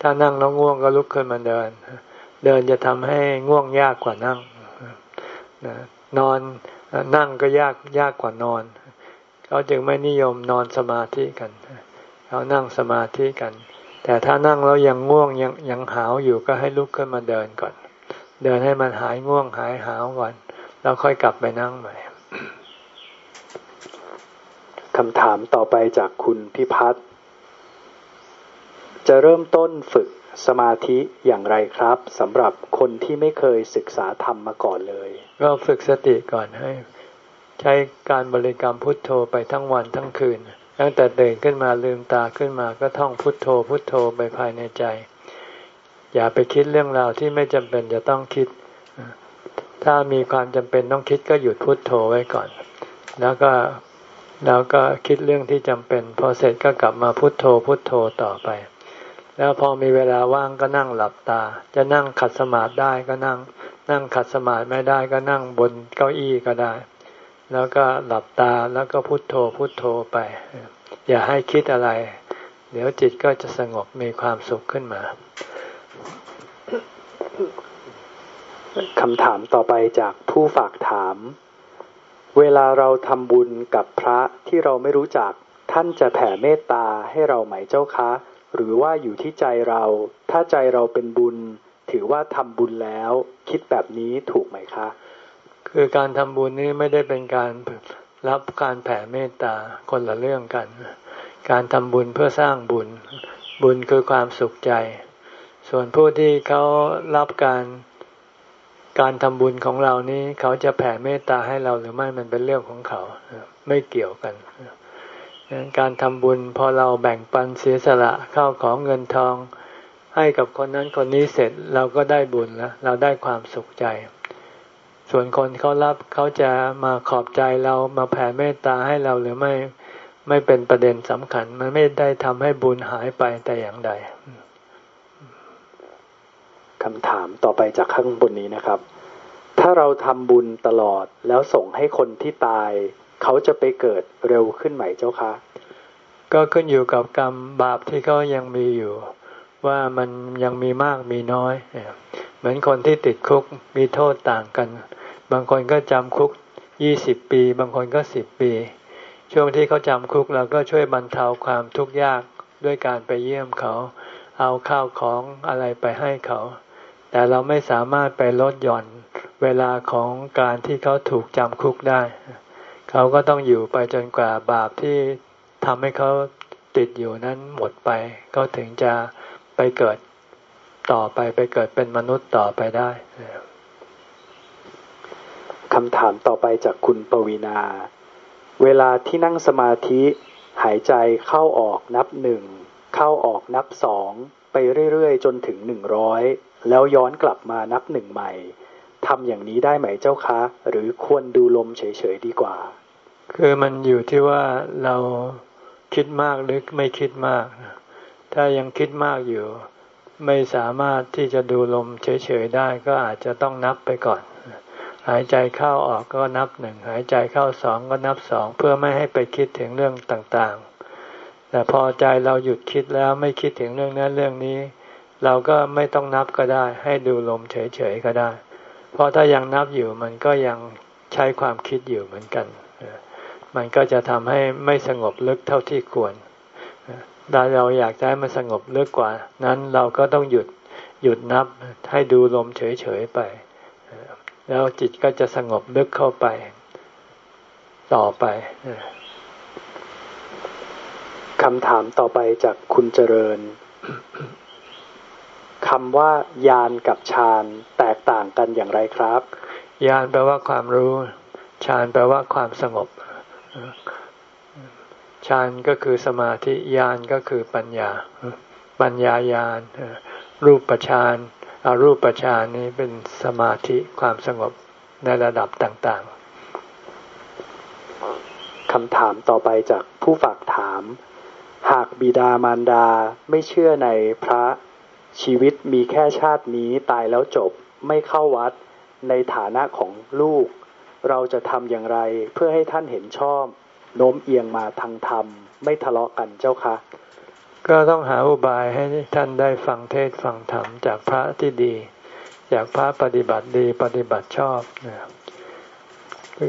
ถ้านั่งแล้วง่วงก็ลุกขึ้นมาเดิน เดินจะทำให้ง่วงยากกว่านั่งนอนนั่งก็ยากยากกว่านอน เขาจึงไม่นิยมนอนสมาธิกัน เขานั่งสมาธิกัน แต่ถ้านั่งแล้วยังง่วงยังยังหาวอยู่ก็ให้ลุกขึ้นมาเดินก่อน เดินให้มันหายง่วงหายหาวก่อนแล้วค่อยกลับไปนั่งใหม่คำถามต่อไปจากคุณพิพัฒน์ จะเริ่มต้นฝึกสมาธิอย่างไรครับสำหรับคนที่ไม่เคยศึกษาธรรมมาก่อนเลย ก็ฝึกสติก่อนให้ ใช้การบริกรรมพุทโธไปทั้งวันทั้งคืน ตั้งแต่ตื่นขึ้นมาลืมตาขึ้นมาก็ท่องพุทโธ พุทโธไปภายในใจ อย่าไปคิดเรื่องราวที่ไม่จำเป็นจะต้องคิด ถ้ามีความจำเป็นต้องคิดก็หยุดพุดโทโธไว้ก่อน แล้วก็แล้วก็คิดเรื่องที่จำเป็น พอเสร็จก็กลับมาพุโทโธพุโทโธต่อไป แล้วพอมีเวลาว่างก็นั่งหลับตา จะนั่งขัดสมาธิได้ก็นั่ง นั่งขัดสมาธิไม่ได้ก็นั่งบนเก้าอี้ก็ได้ แล้วก็หลับตาแล้วก็พุโทโธพุโทโธไป อย่าให้คิดอะไร เดี๋ยวจิตก็จะสงบมีความสุขขึ้นมาคำถามต่อไปจากผู้ฝากถาม เวลาเราทำบุญกับพระที่เราไม่รู้จัก ท่านจะแผ่เมตตาให้เราไหมเจ้าคะ หรือว่าอยู่ที่ใจเรา ถ้าใจเราเป็นบุญ ถือว่าทำบุญแล้ว คิดแบบนี้ถูกไหมคะ คือการทำบุญนี้ไม่ได้เป็นการรับการแผ่เมตตาคนละเรื่องกัน การทำบุญเพื่อสร้างบุญ บุญคือความสุขใจ ส่วนผู้ที่เขารับการการทำบุญของเรานี้เขาจะแผ่เมตตาให้เราหรือไม่มันเป็นเรื่องของเขา ไม่เกี่ยวกัน การทำบุญพอเราแบ่งปันเสียสละเข้าของเงินทอง ให้กับคนนั้นคนนี้เสร็จเราก็ได้บุญแล้วเราได้ความสุขใจ ส่วนคนเขารับเขาจะมาขอบใจเรามาแผ่เมตตาให้เราหรือไม่ไม่เป็นประเด็นสำคัญ มันไม่ได้ทำให้บุญหายไปแต่อย่างใดคำถามต่อไปจากข้างบนนี้นะครับ ถ้าเราทำบุญตลอดแล้วส่งให้คนที่ตาย เขาจะไปเกิดเร็วขึ้นไหม่เจ้าคะก็ขึ้นอยู่กับกรรมบาปที่เขายังมีอยู่ ว่ามันยังมีมากมีน้อย เหมือนคนที่ติดคุกมีโทษต่างกัน บางคนก็จำคุกยี่สิบปี บางคนก็สิบปี ช่วงที่เขาจำคุกเราก็ช่วยบรรเทาความทุกข์ยากด้วยการไปเยี่ยมเขา เอาข้าวของอะไรไปให้เขา แต่เราไม่สามารถไปลดหย่อนเวลาของการที่เขาถูกจำคุกได้ เขาก็ต้องอยู่ไปจนกว่าบาปที่ทำให้เขาติดอยู่นั้นหมดไป ก็ถึงจะไปเกิดต่อไปไปเกิดเป็นมนุษย์ต่อไปได้คำถามต่อไปจากคุณปวีนา เวลาที่นั่งสมาธิหายใจเข้าออกนับหนึ่งเข้าออกนับสองไปเรื่อยๆ จนถึงหนึ่งร้อยแล้วย้อนกลับมานับหนึ่งใหม่ทำอย่างนี้ได้ไหมเจ้าคะ หรือควรดูลมเฉยๆดีกว่า คือมันอยู่ที่ว่าเราคิดมากหรือไม่คิดมาก ถ้ายังคิดมากอยู่ ไม่สามารถที่จะดูลมเฉยๆได้ก็อาจจะต้องนับไปก่อน หายใจเข้าออกก็นับหนึ่งหายใจเข้าสองก็นับสองเพื่อไม่ให้ไปคิดถึงเรื่องต่างๆ แต่พอใจเราหยุดคิดแล้วไม่คิดถึงเรื่องนั้นเรื่องนี้ เราก็ไม่ต้องนับก็ได้ ให้ดูลมเฉยๆก็ได้ เพราะถ้ายังนับอยู่มันก็ยังใช้ความคิดอยู่เหมือนกัน มันก็จะทำให้ไม่สงบลึกเท่าที่ควรถ้าเราอยากจะให้มันสงบลึกกว่า นั้นเราก็ต้องหยุดหยุดนับให้ดูลมเฉยๆไป แล้วจิตก็จะสงบลึกเข้าไป ต่อไปคำถามต่อไปจากคุณเจริญคำว่ายานกับฌานแตกต่างกันอย่างไรครับ ยานแปลว่าความรู้ฌานแปลว่าความสงบ ฌานก็คือสมาธิญาณก็คือปัญญา ปัญญาญาณรูปฌานอารูปฌานนี้เป็นสมาธิความสงบในระดับต่างๆคำถามต่อไปจากผู้ฝากถาม หากบิดามารดาไม่เชื่อในพระชีวิตมีแค่ชาตินี้ตายแล้วจบไม่เข้าวัดในฐานะของลูก เราจะทำอย่างไร เพื่อให้ท่านเห็นชอบโน้มเอียงมาทางธรรม ไม่ทะเลาะกันเจ้าคะ ก็ต้องหาอุบายให้ท่านได้ฟังเทศฟังธรรมจากพระที่ดี จากพระปฏิบัติดีปฏิบัติชอบนะ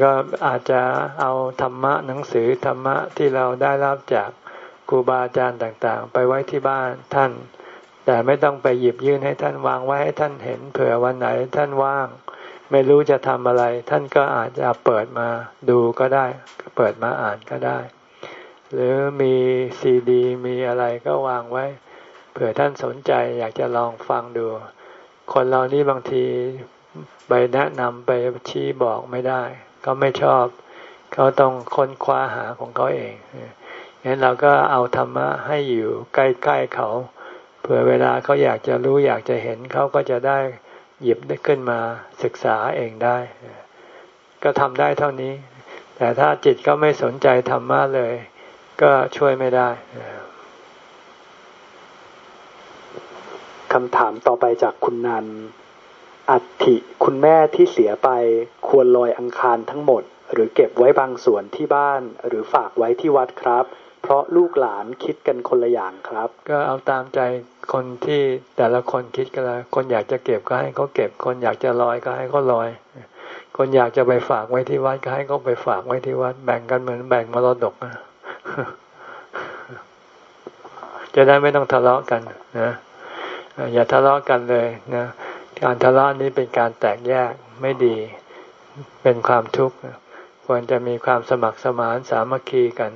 ก็อาจจะเอาธรรมะหนังสือธรรมะที่เราได้รับจากครูบาอาจารย์ต่างๆ ไปไว้ที่บ้านท่าน แต่ไม่ต้องไปหยิบยื่นให้ท่านวางไว้ให้ท่านเห็นเผื่อวันไหนท่านว่าง ไม่รู้จะทำอะไร ท่านก็อาจจะเปิดมาดูก็ได้ เปิดมาอ่านก็ได้ หรือมีซีดี มีอะไรก็วางไว้ เผื่อท่านสนใจอยากจะลองฟังดู คนเรานี่บางทีไปแนะนำไปชี้บอกไม่ได้เขาไม่ชอบ เขาต้องค้นคว้าหาของเขาเองงั้นเราก็เอาธรรมะให้อยู่ใกล้ๆเขา เผื่อเวลาเขาอยากจะรู้อยากจะเห็นเขาก็จะได้ หยิบได้ขึ้นมาศึกษาเองได้ ก็ทำได้เท่านี้ แต่ถ้าจิตก็ไม่สนใจธรรมะเลย ก็ช่วยไม่ได้คำถามต่อไปจากคุณนันอัฐิคุณแม่ที่เสียไปควรลอยอังคารทั้งหมด หรือเก็บไว้บางส่วนที่บ้าน หรือฝากไว้ที่วัดครับ เพราะลูกหลานคิดกันคนละอย่างครับ ก็เอาตามใจคนที่แต่ละคนคิดกันละคนอยากจะเก็บก็ให้เขาเก็บ คนอยากจะลอยก็ให้เขาลอย คนอยากจะไปฝากไว้ที่วัดก็ให้เขาไปฝากไว้ที่วัด แบ่งกันเหมือนแบ่งมรดกนะจะได้ไม่ต้องทะเลาะกันนะอย่าทะเลาะกันเลยนะการทะเลาะนี้เป็นการแตกแยกไม่ดีเป็นความทุกข์ควรจะมีความสมัครสมานสามัคคีกัน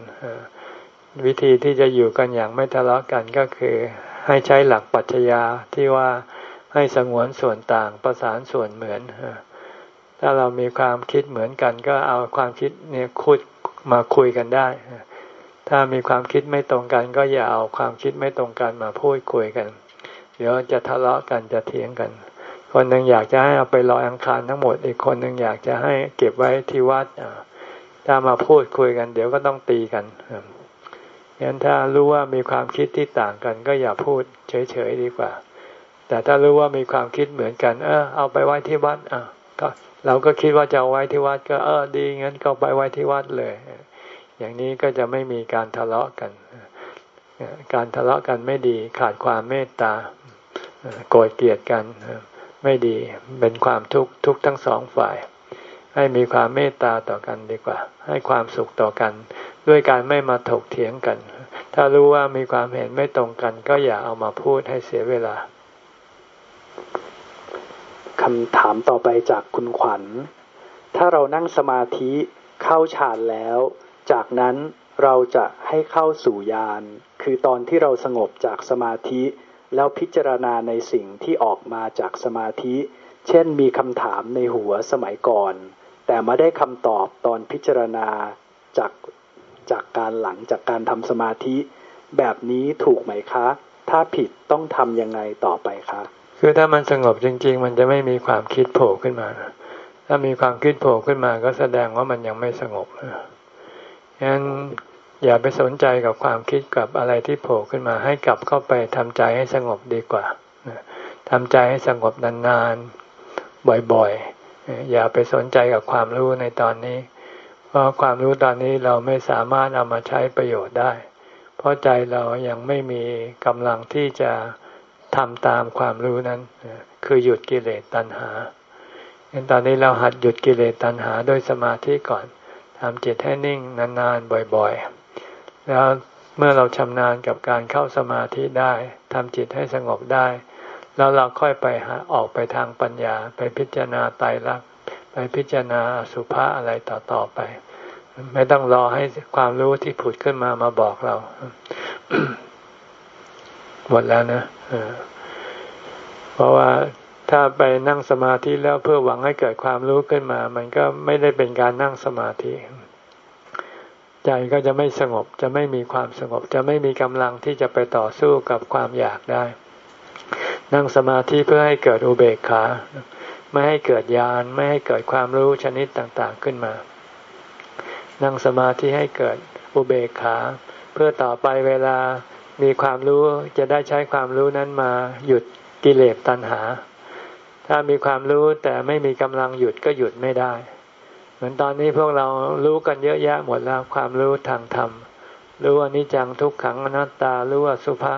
วิธีที่จะอยู่กันอย่างไม่ทะเลาะกันก็คือ ให้ใช้หลักปัจจัยาที่ว่าให้สงวนส่วนต่างประสานส่วนเหมือน ถ้าเรามีความคิดเหมือนกันก็เอาความคิดเนี่ยคุยมาคุยกันได้ ถ้ามีความคิดไม่ตรงกัน ก็อย่าเอาความคิดไม่ตรงกันมาพูดคุยกัน เดี๋ยวจะทะเลาะกันจะเถียงกัน คนหนึ่งอยากจะให้เอาไปลอยอังคารทั้งหมด อีกคนหนึ่งอยากจะให้เก็บไว้ที่วัดถ้ามาพูดคุยกัน เดี๋ยวก็ต้องตีกัน งั้นถ้ารู้ว่ามีความคิดที่ต่างกัน ก็อย่าพูดเฉยๆดีกว่า แต่ถ้ารู้ว่ามีความคิดเหมือนกัน เออเอาไปไว้ที่วัดอะก็เราก็คิดว่าจะเอาไว้ที่วัด ก็เออดีงั้นก็ไปไว้ที่วัดเลย อย่างนี้ก็จะไม่มีการทะเลาะกัน การทะเลาะกันไม่ดีขาดความเมตตาโกรธเกลียดกันไม่ดีเป็นความทุกข์ทุกทั้งสองฝ่าย ให้มีความเมตตาต่อกันดีกว่า ให้ความสุขต่อกัน ด้วยการไม่มาถกเถียงกัน ถ้ารู้ว่ามีความเห็นไม่ตรงกัน ก็อย่าเอามาพูดให้เสียเวลาคำถามต่อไปจากคุณขวัญ ถ้าเรานั่งสมาธิเข้าฌานแล้ว จากนั้นเราจะให้เข้าสู่ญาณ คือตอนที่เราสงบจากสมาธิ แล้วพิจารณาในสิ่งที่ออกมาจากสมาธิ เช่นมีคำถามในหัวสมัยก่อน แต่มาได้คำตอบตอนพิจารณาจากจากการหลังจากการทำสมาธิ แบบนี้ถูกไหมคะ ถ้าผิดต้องทำยังไงต่อไปคะ คือถ้ามันสงบจริง ๆ มันจะไม่มีความคิดโผล่ขึ้นมา ถ้ามีความคิดโผล่ขึ้นมาก็แสดงว่ามันยังไม่สงบงั้นอย่าไปสนใจกับความคิดกับอะไรที่โผล่ขึ้นมา ให้กลับเข้าไปทำใจให้สงบดีกว่าทำใจให้สงบนานๆบ่อยๆ อย่าไปสนใจกับความรู้ในตอนนี้ เพราะความรู้ตอนนี้เราไม่สามารถเอามาใช้ประโยชน์ได้ เพราะใจเรายังไม่มีกำลังที่จะทำตามความรู้นั้น คือหยุดกิเลสตัณหางั้นตอนนี้เราหัดหยุดกิเลสตัณหาด้วยสมาธิก่อนทำจิตให้นิ่งนานๆบ่อยๆ แล้วเมื่อเราชำนาญกับการเข้าสมาธิได้ทำจิตให้สงบได้ แล้วเราค่อยไปหาออกไปทางปัญญา ไปพิจารณาไตรลักษณ์ไปพิจารณาสุภาษอะไรต่อๆไป ไม่ต้องรอให้ความรู้ที่ผุดขึ้นมามาบอกเราหมดแล้วนะเพราะว่าถ้าไปนั่งสมาธิแล้วเพื่อหวังให้เกิดความรู้ขึ้นมา มันก็ไม่ได้เป็นการนั่งสมาธิ ใจก็จะไม่สงบ จะไม่มีความสงบ จะไม่มีกำลังที่จะไปต่อสู้กับความอยากได้ นั่งสมาธิเพื่อให้เกิดอุเบกขา ไม่ให้เกิดญาณไม่ให้เกิดความรู้ชนิดต่างๆขึ้นมา นั่งสมาธิให้เกิดอุเบกขา เพื่อต่อไปเวลามีความรู้จะได้ใช้ความรู้นั้นมาหยุดกิเลสตัณหา ถ้ามีความรู้แต่ไม่มีกำลังหยุดก็หยุดไม่ได้ เหมือนตอนนี้พวกเรารู้กันเยอะแยะหมดแล้วความรู้ทางธรรมรู้ว่านิจังทุกขังอนัตตารู้ว่าสุภา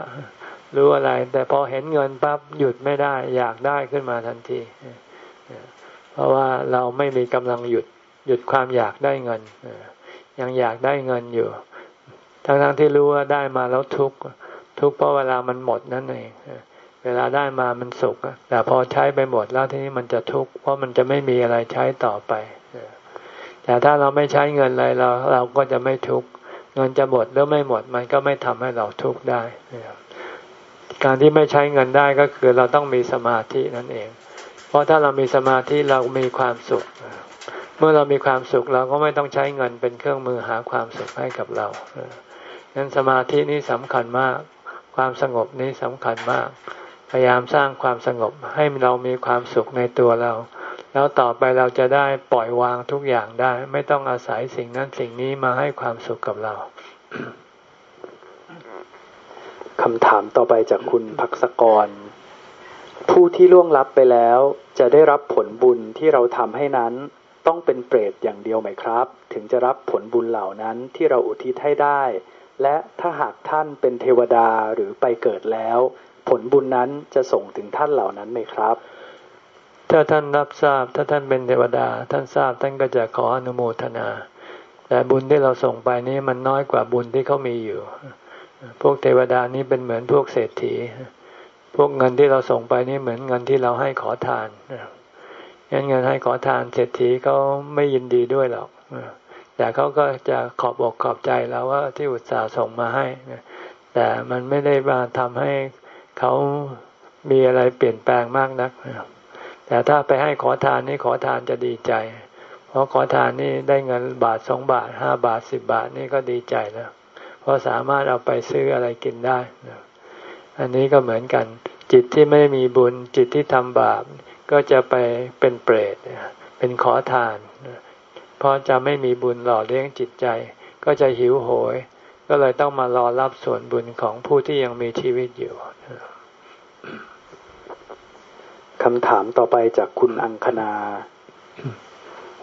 รู้อะไร แต่พอเห็นเงินปั๊บหยุดไม่ได้ อยากได้ขึ้นมาทันที เพราะว่าเราไม่มีกำลังหยุดหยุดความอยากได้เงินยังอยากได้เงินอยู่ ทั้งๆทที่รู้ว่าได้มาแล้วทุกข์ทุกข์เพราะเวลามันหมดนั่นเองเวลาได้มามันสุขแต่พอใช้ไปหมดแล้วทีนี้มันจะทุกข์เพราะมันจะไม่มีอะไรใช้ต่อไปแต่ถ้าเราไม่ใช้เงินอะไรเราเราก็จะไม่ทุกข์เงินจะหมดหรือไม่หมดมันก็ไม่ทำให้เราทุกข์ได้ การที่ไม่ใช้เงินได้ก็คือเราต้องมีสมาธินั่นเอง เพราะถ้าเรามีสมาธิเรามีความสุข เมื่อเรามีความสุขเราก็ไม่ต้องใช้เงินเป็นเครื่องมือหาความสุขให้กับเรานั้นสมาธินี้สำคัญมาก ความสงบนี้สำคัญมาก พยายามสร้างความสงบให้เรามีความสุขในตัวเรา แล้วต่อไปเราจะได้ปล่อยวางทุกอย่างได้ ไม่ต้องอาศัยสิ่งนั้นสิ่งนี้มาให้ความสุขกับเรา คำถามต่อไปจากคุณพักษกร ผู้ที่ล่วงลับไปแล้วจะได้รับผลบุญที่เราทำให้นั้นต้องเป็นเปรตอย่างเดียวไหมครับ ถึงจะรับผลบุญเหล่านั้นที่เราอุทิศให้ได้ และถ้าหากท่านเป็นเทวดาหรือไปเกิดแล้ว ผลบุญนั้นจะส่งถึงท่านเหล่านั้นไหมครับ ถ้าท่านรับทราบถ้าท่านเป็นเทวดา ท่านทราบท่านก็จะขออนุโมทนา แต่บุญที่เราส่งไปนี้มันน้อยกว่าบุญที่เขามีอยู่ พวกเทวดานี้เป็นเหมือนพวกเศรษฐี พวกเงินที่เราส่งไปนี่เหมือนเงินที่เราให้ขอทานงั้นเงินให้ขอทานเศรษฐีเขาไม่ยินดีด้วยหรอกแต่เขาก็จะขอบอกขอบใจแล้วว่าที่อุตส่าห์ส่งมาให้แต่มันไม่ได้มาทำให้เขามีอะไรเปลี่ยนแปลงมากนักแต่ถ้าไปให้ขอทานนี่ขอทานจะดีใจ เพราะขอทานนี่ได้เงินบาทสองบาทห้าบาทสิบบาทนี่ก็ดีใจแล้ว เพราะสามารถเอาไปซื้ออะไรกินได้ อันนี้ก็เหมือนกัน จิตที่ไม่มีบุญจิตที่ทำบาป ก็จะไปเป็นเปรตเป็นขอทาน เพราะจะไม่มีบุญหล่อเลี้ยงจิตใจ ก็จะหิวโหย ก็เลยต้องมารอรับส่วนบุญของผู้ที่ยังมีชีวิตอยู่คำถามต่อไปจากคุณอังคณา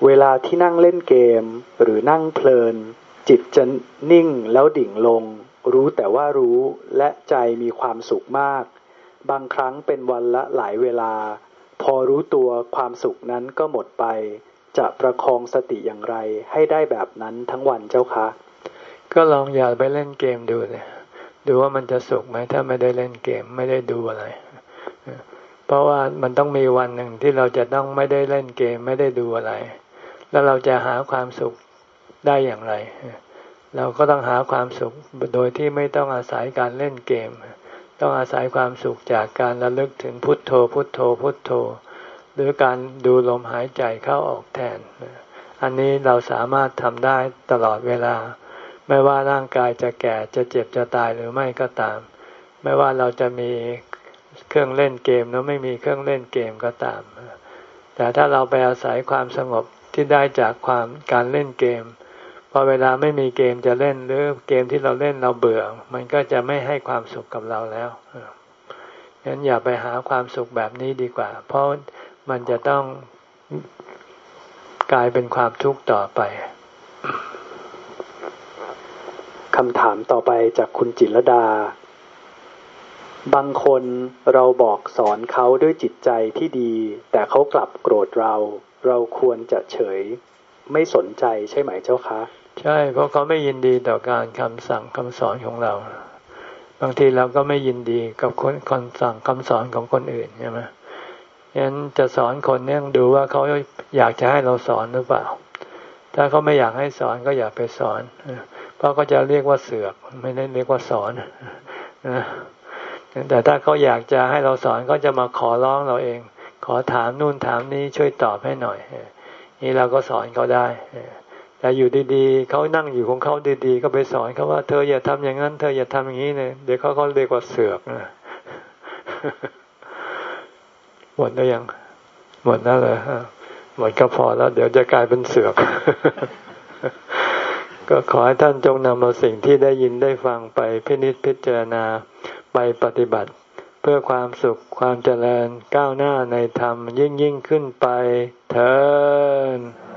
เวลาที่นั่งเล่นเกมหรือนั่งเพลิน จิตจะนิ่งแล้วดิ่งลง รู้แต่ว่ารู้และใจมีความสุขมาก บางครั้งเป็นวันละหลายเวลา พอรู้ตัวความสุขนั้นก็หมดไป จะประคองสติอย่างไรให้ได้แบบนั้นทั้งวันเจ้าคะ ก็ลองอย่าไปเล่นเกมดูเลยดูว่ามันจะสุขไหมถ้าไม่ได้เล่นเกมไม่ได้ดูอะไร เพราะว่ามันต้องมีวันหนึ่งที่เราจะต้องไม่ได้เล่นเกมไม่ได้ดูอะไร แล้วเราจะหาความสุข ได้อย่างไร เราก็ต้องหาความสุขโดยที่ไม่ต้องอาศัยการเล่นเกม ต้องอาศัยความสุขจากการระลึกถึงพุทโธ พุทโธ พุทโธ หรือการดูลมหายใจเข้าออกแทน อันนี้เราสามารถทำได้ตลอดเวลา ไม่ว่าร่างกายจะแก่จะเจ็บจะตายหรือไม่ก็ตาม ไม่ว่าเราจะมีเครื่องเล่นเกมหรือไม่มีเครื่องเล่นเกมก็ตาม แต่ถ้าเราไปอาศัยความสงบที่ได้จากความการเล่นเกม พอเวลาไม่มีเกมจะเล่นหรือเกมที่เราเล่นเราเบื่อ มันก็จะไม่ให้ความสุขกับเราแล้วฉะนั้นอย่าไปหาความสุขแบบนี้ดีกว่า เพราะมันจะต้องกลายเป็นความทุกข์ต่อไปคำถามต่อไปจากคุณจิรดา บางคนเราบอกสอนเขาด้วยจิตใจที่ดี แต่เขากลับโกรธเรา เราควรจะเฉย ไม่สนใจใช่ไหมเจ้าคะ ใช่เพราะเขาไม่ยินดีต่อการคำสั่งคำสอนของเรา บางทีเราก็ไม่ยินดีกับคนคนสั่งคำสอนของคนอื่นใช่ไหมยันจะสอนคนเนี่ยดูว่าเขาอยากจะให้เราสอนหรือเปล่า ถ้าเขาไม่อยากให้สอนก็อย่าไปสอน เพราะก็จะเรียกว่าเสือกไม่ได้เรียกว่าสอนนะแต่ถ้าเขาอยากจะให้เราสอนก็จะมาขอร้องเราเอง ขอถามนู่นถามนี้ช่วยตอบให้หน่อยนี่เราก็สอนเขาได้ แต่อยู่ดีๆเขานั่งอยู่ของเขาดีๆ ก็ไปสอนเขาว่าเธออย่าทำอย่างนั้น เธออย่าทำอย่างนี้เลยเดี๋ยวเขาเขาเรียกว่าเสือกนะหมดแล้วยังหมดแล้วเลยหมดก็พอแล้ว เดี๋ยวจะกลายเป็นเสือก ก็ขอให้ท่านจงนำเอาสิ่งที่ได้ยินได้ฟังไปพินิจพิจารณาไปปฏิบัติ เพื่อความสุขความเจริญก้าวหน้าในธรรมยิ่งยิ่งขึ้นไปเถิด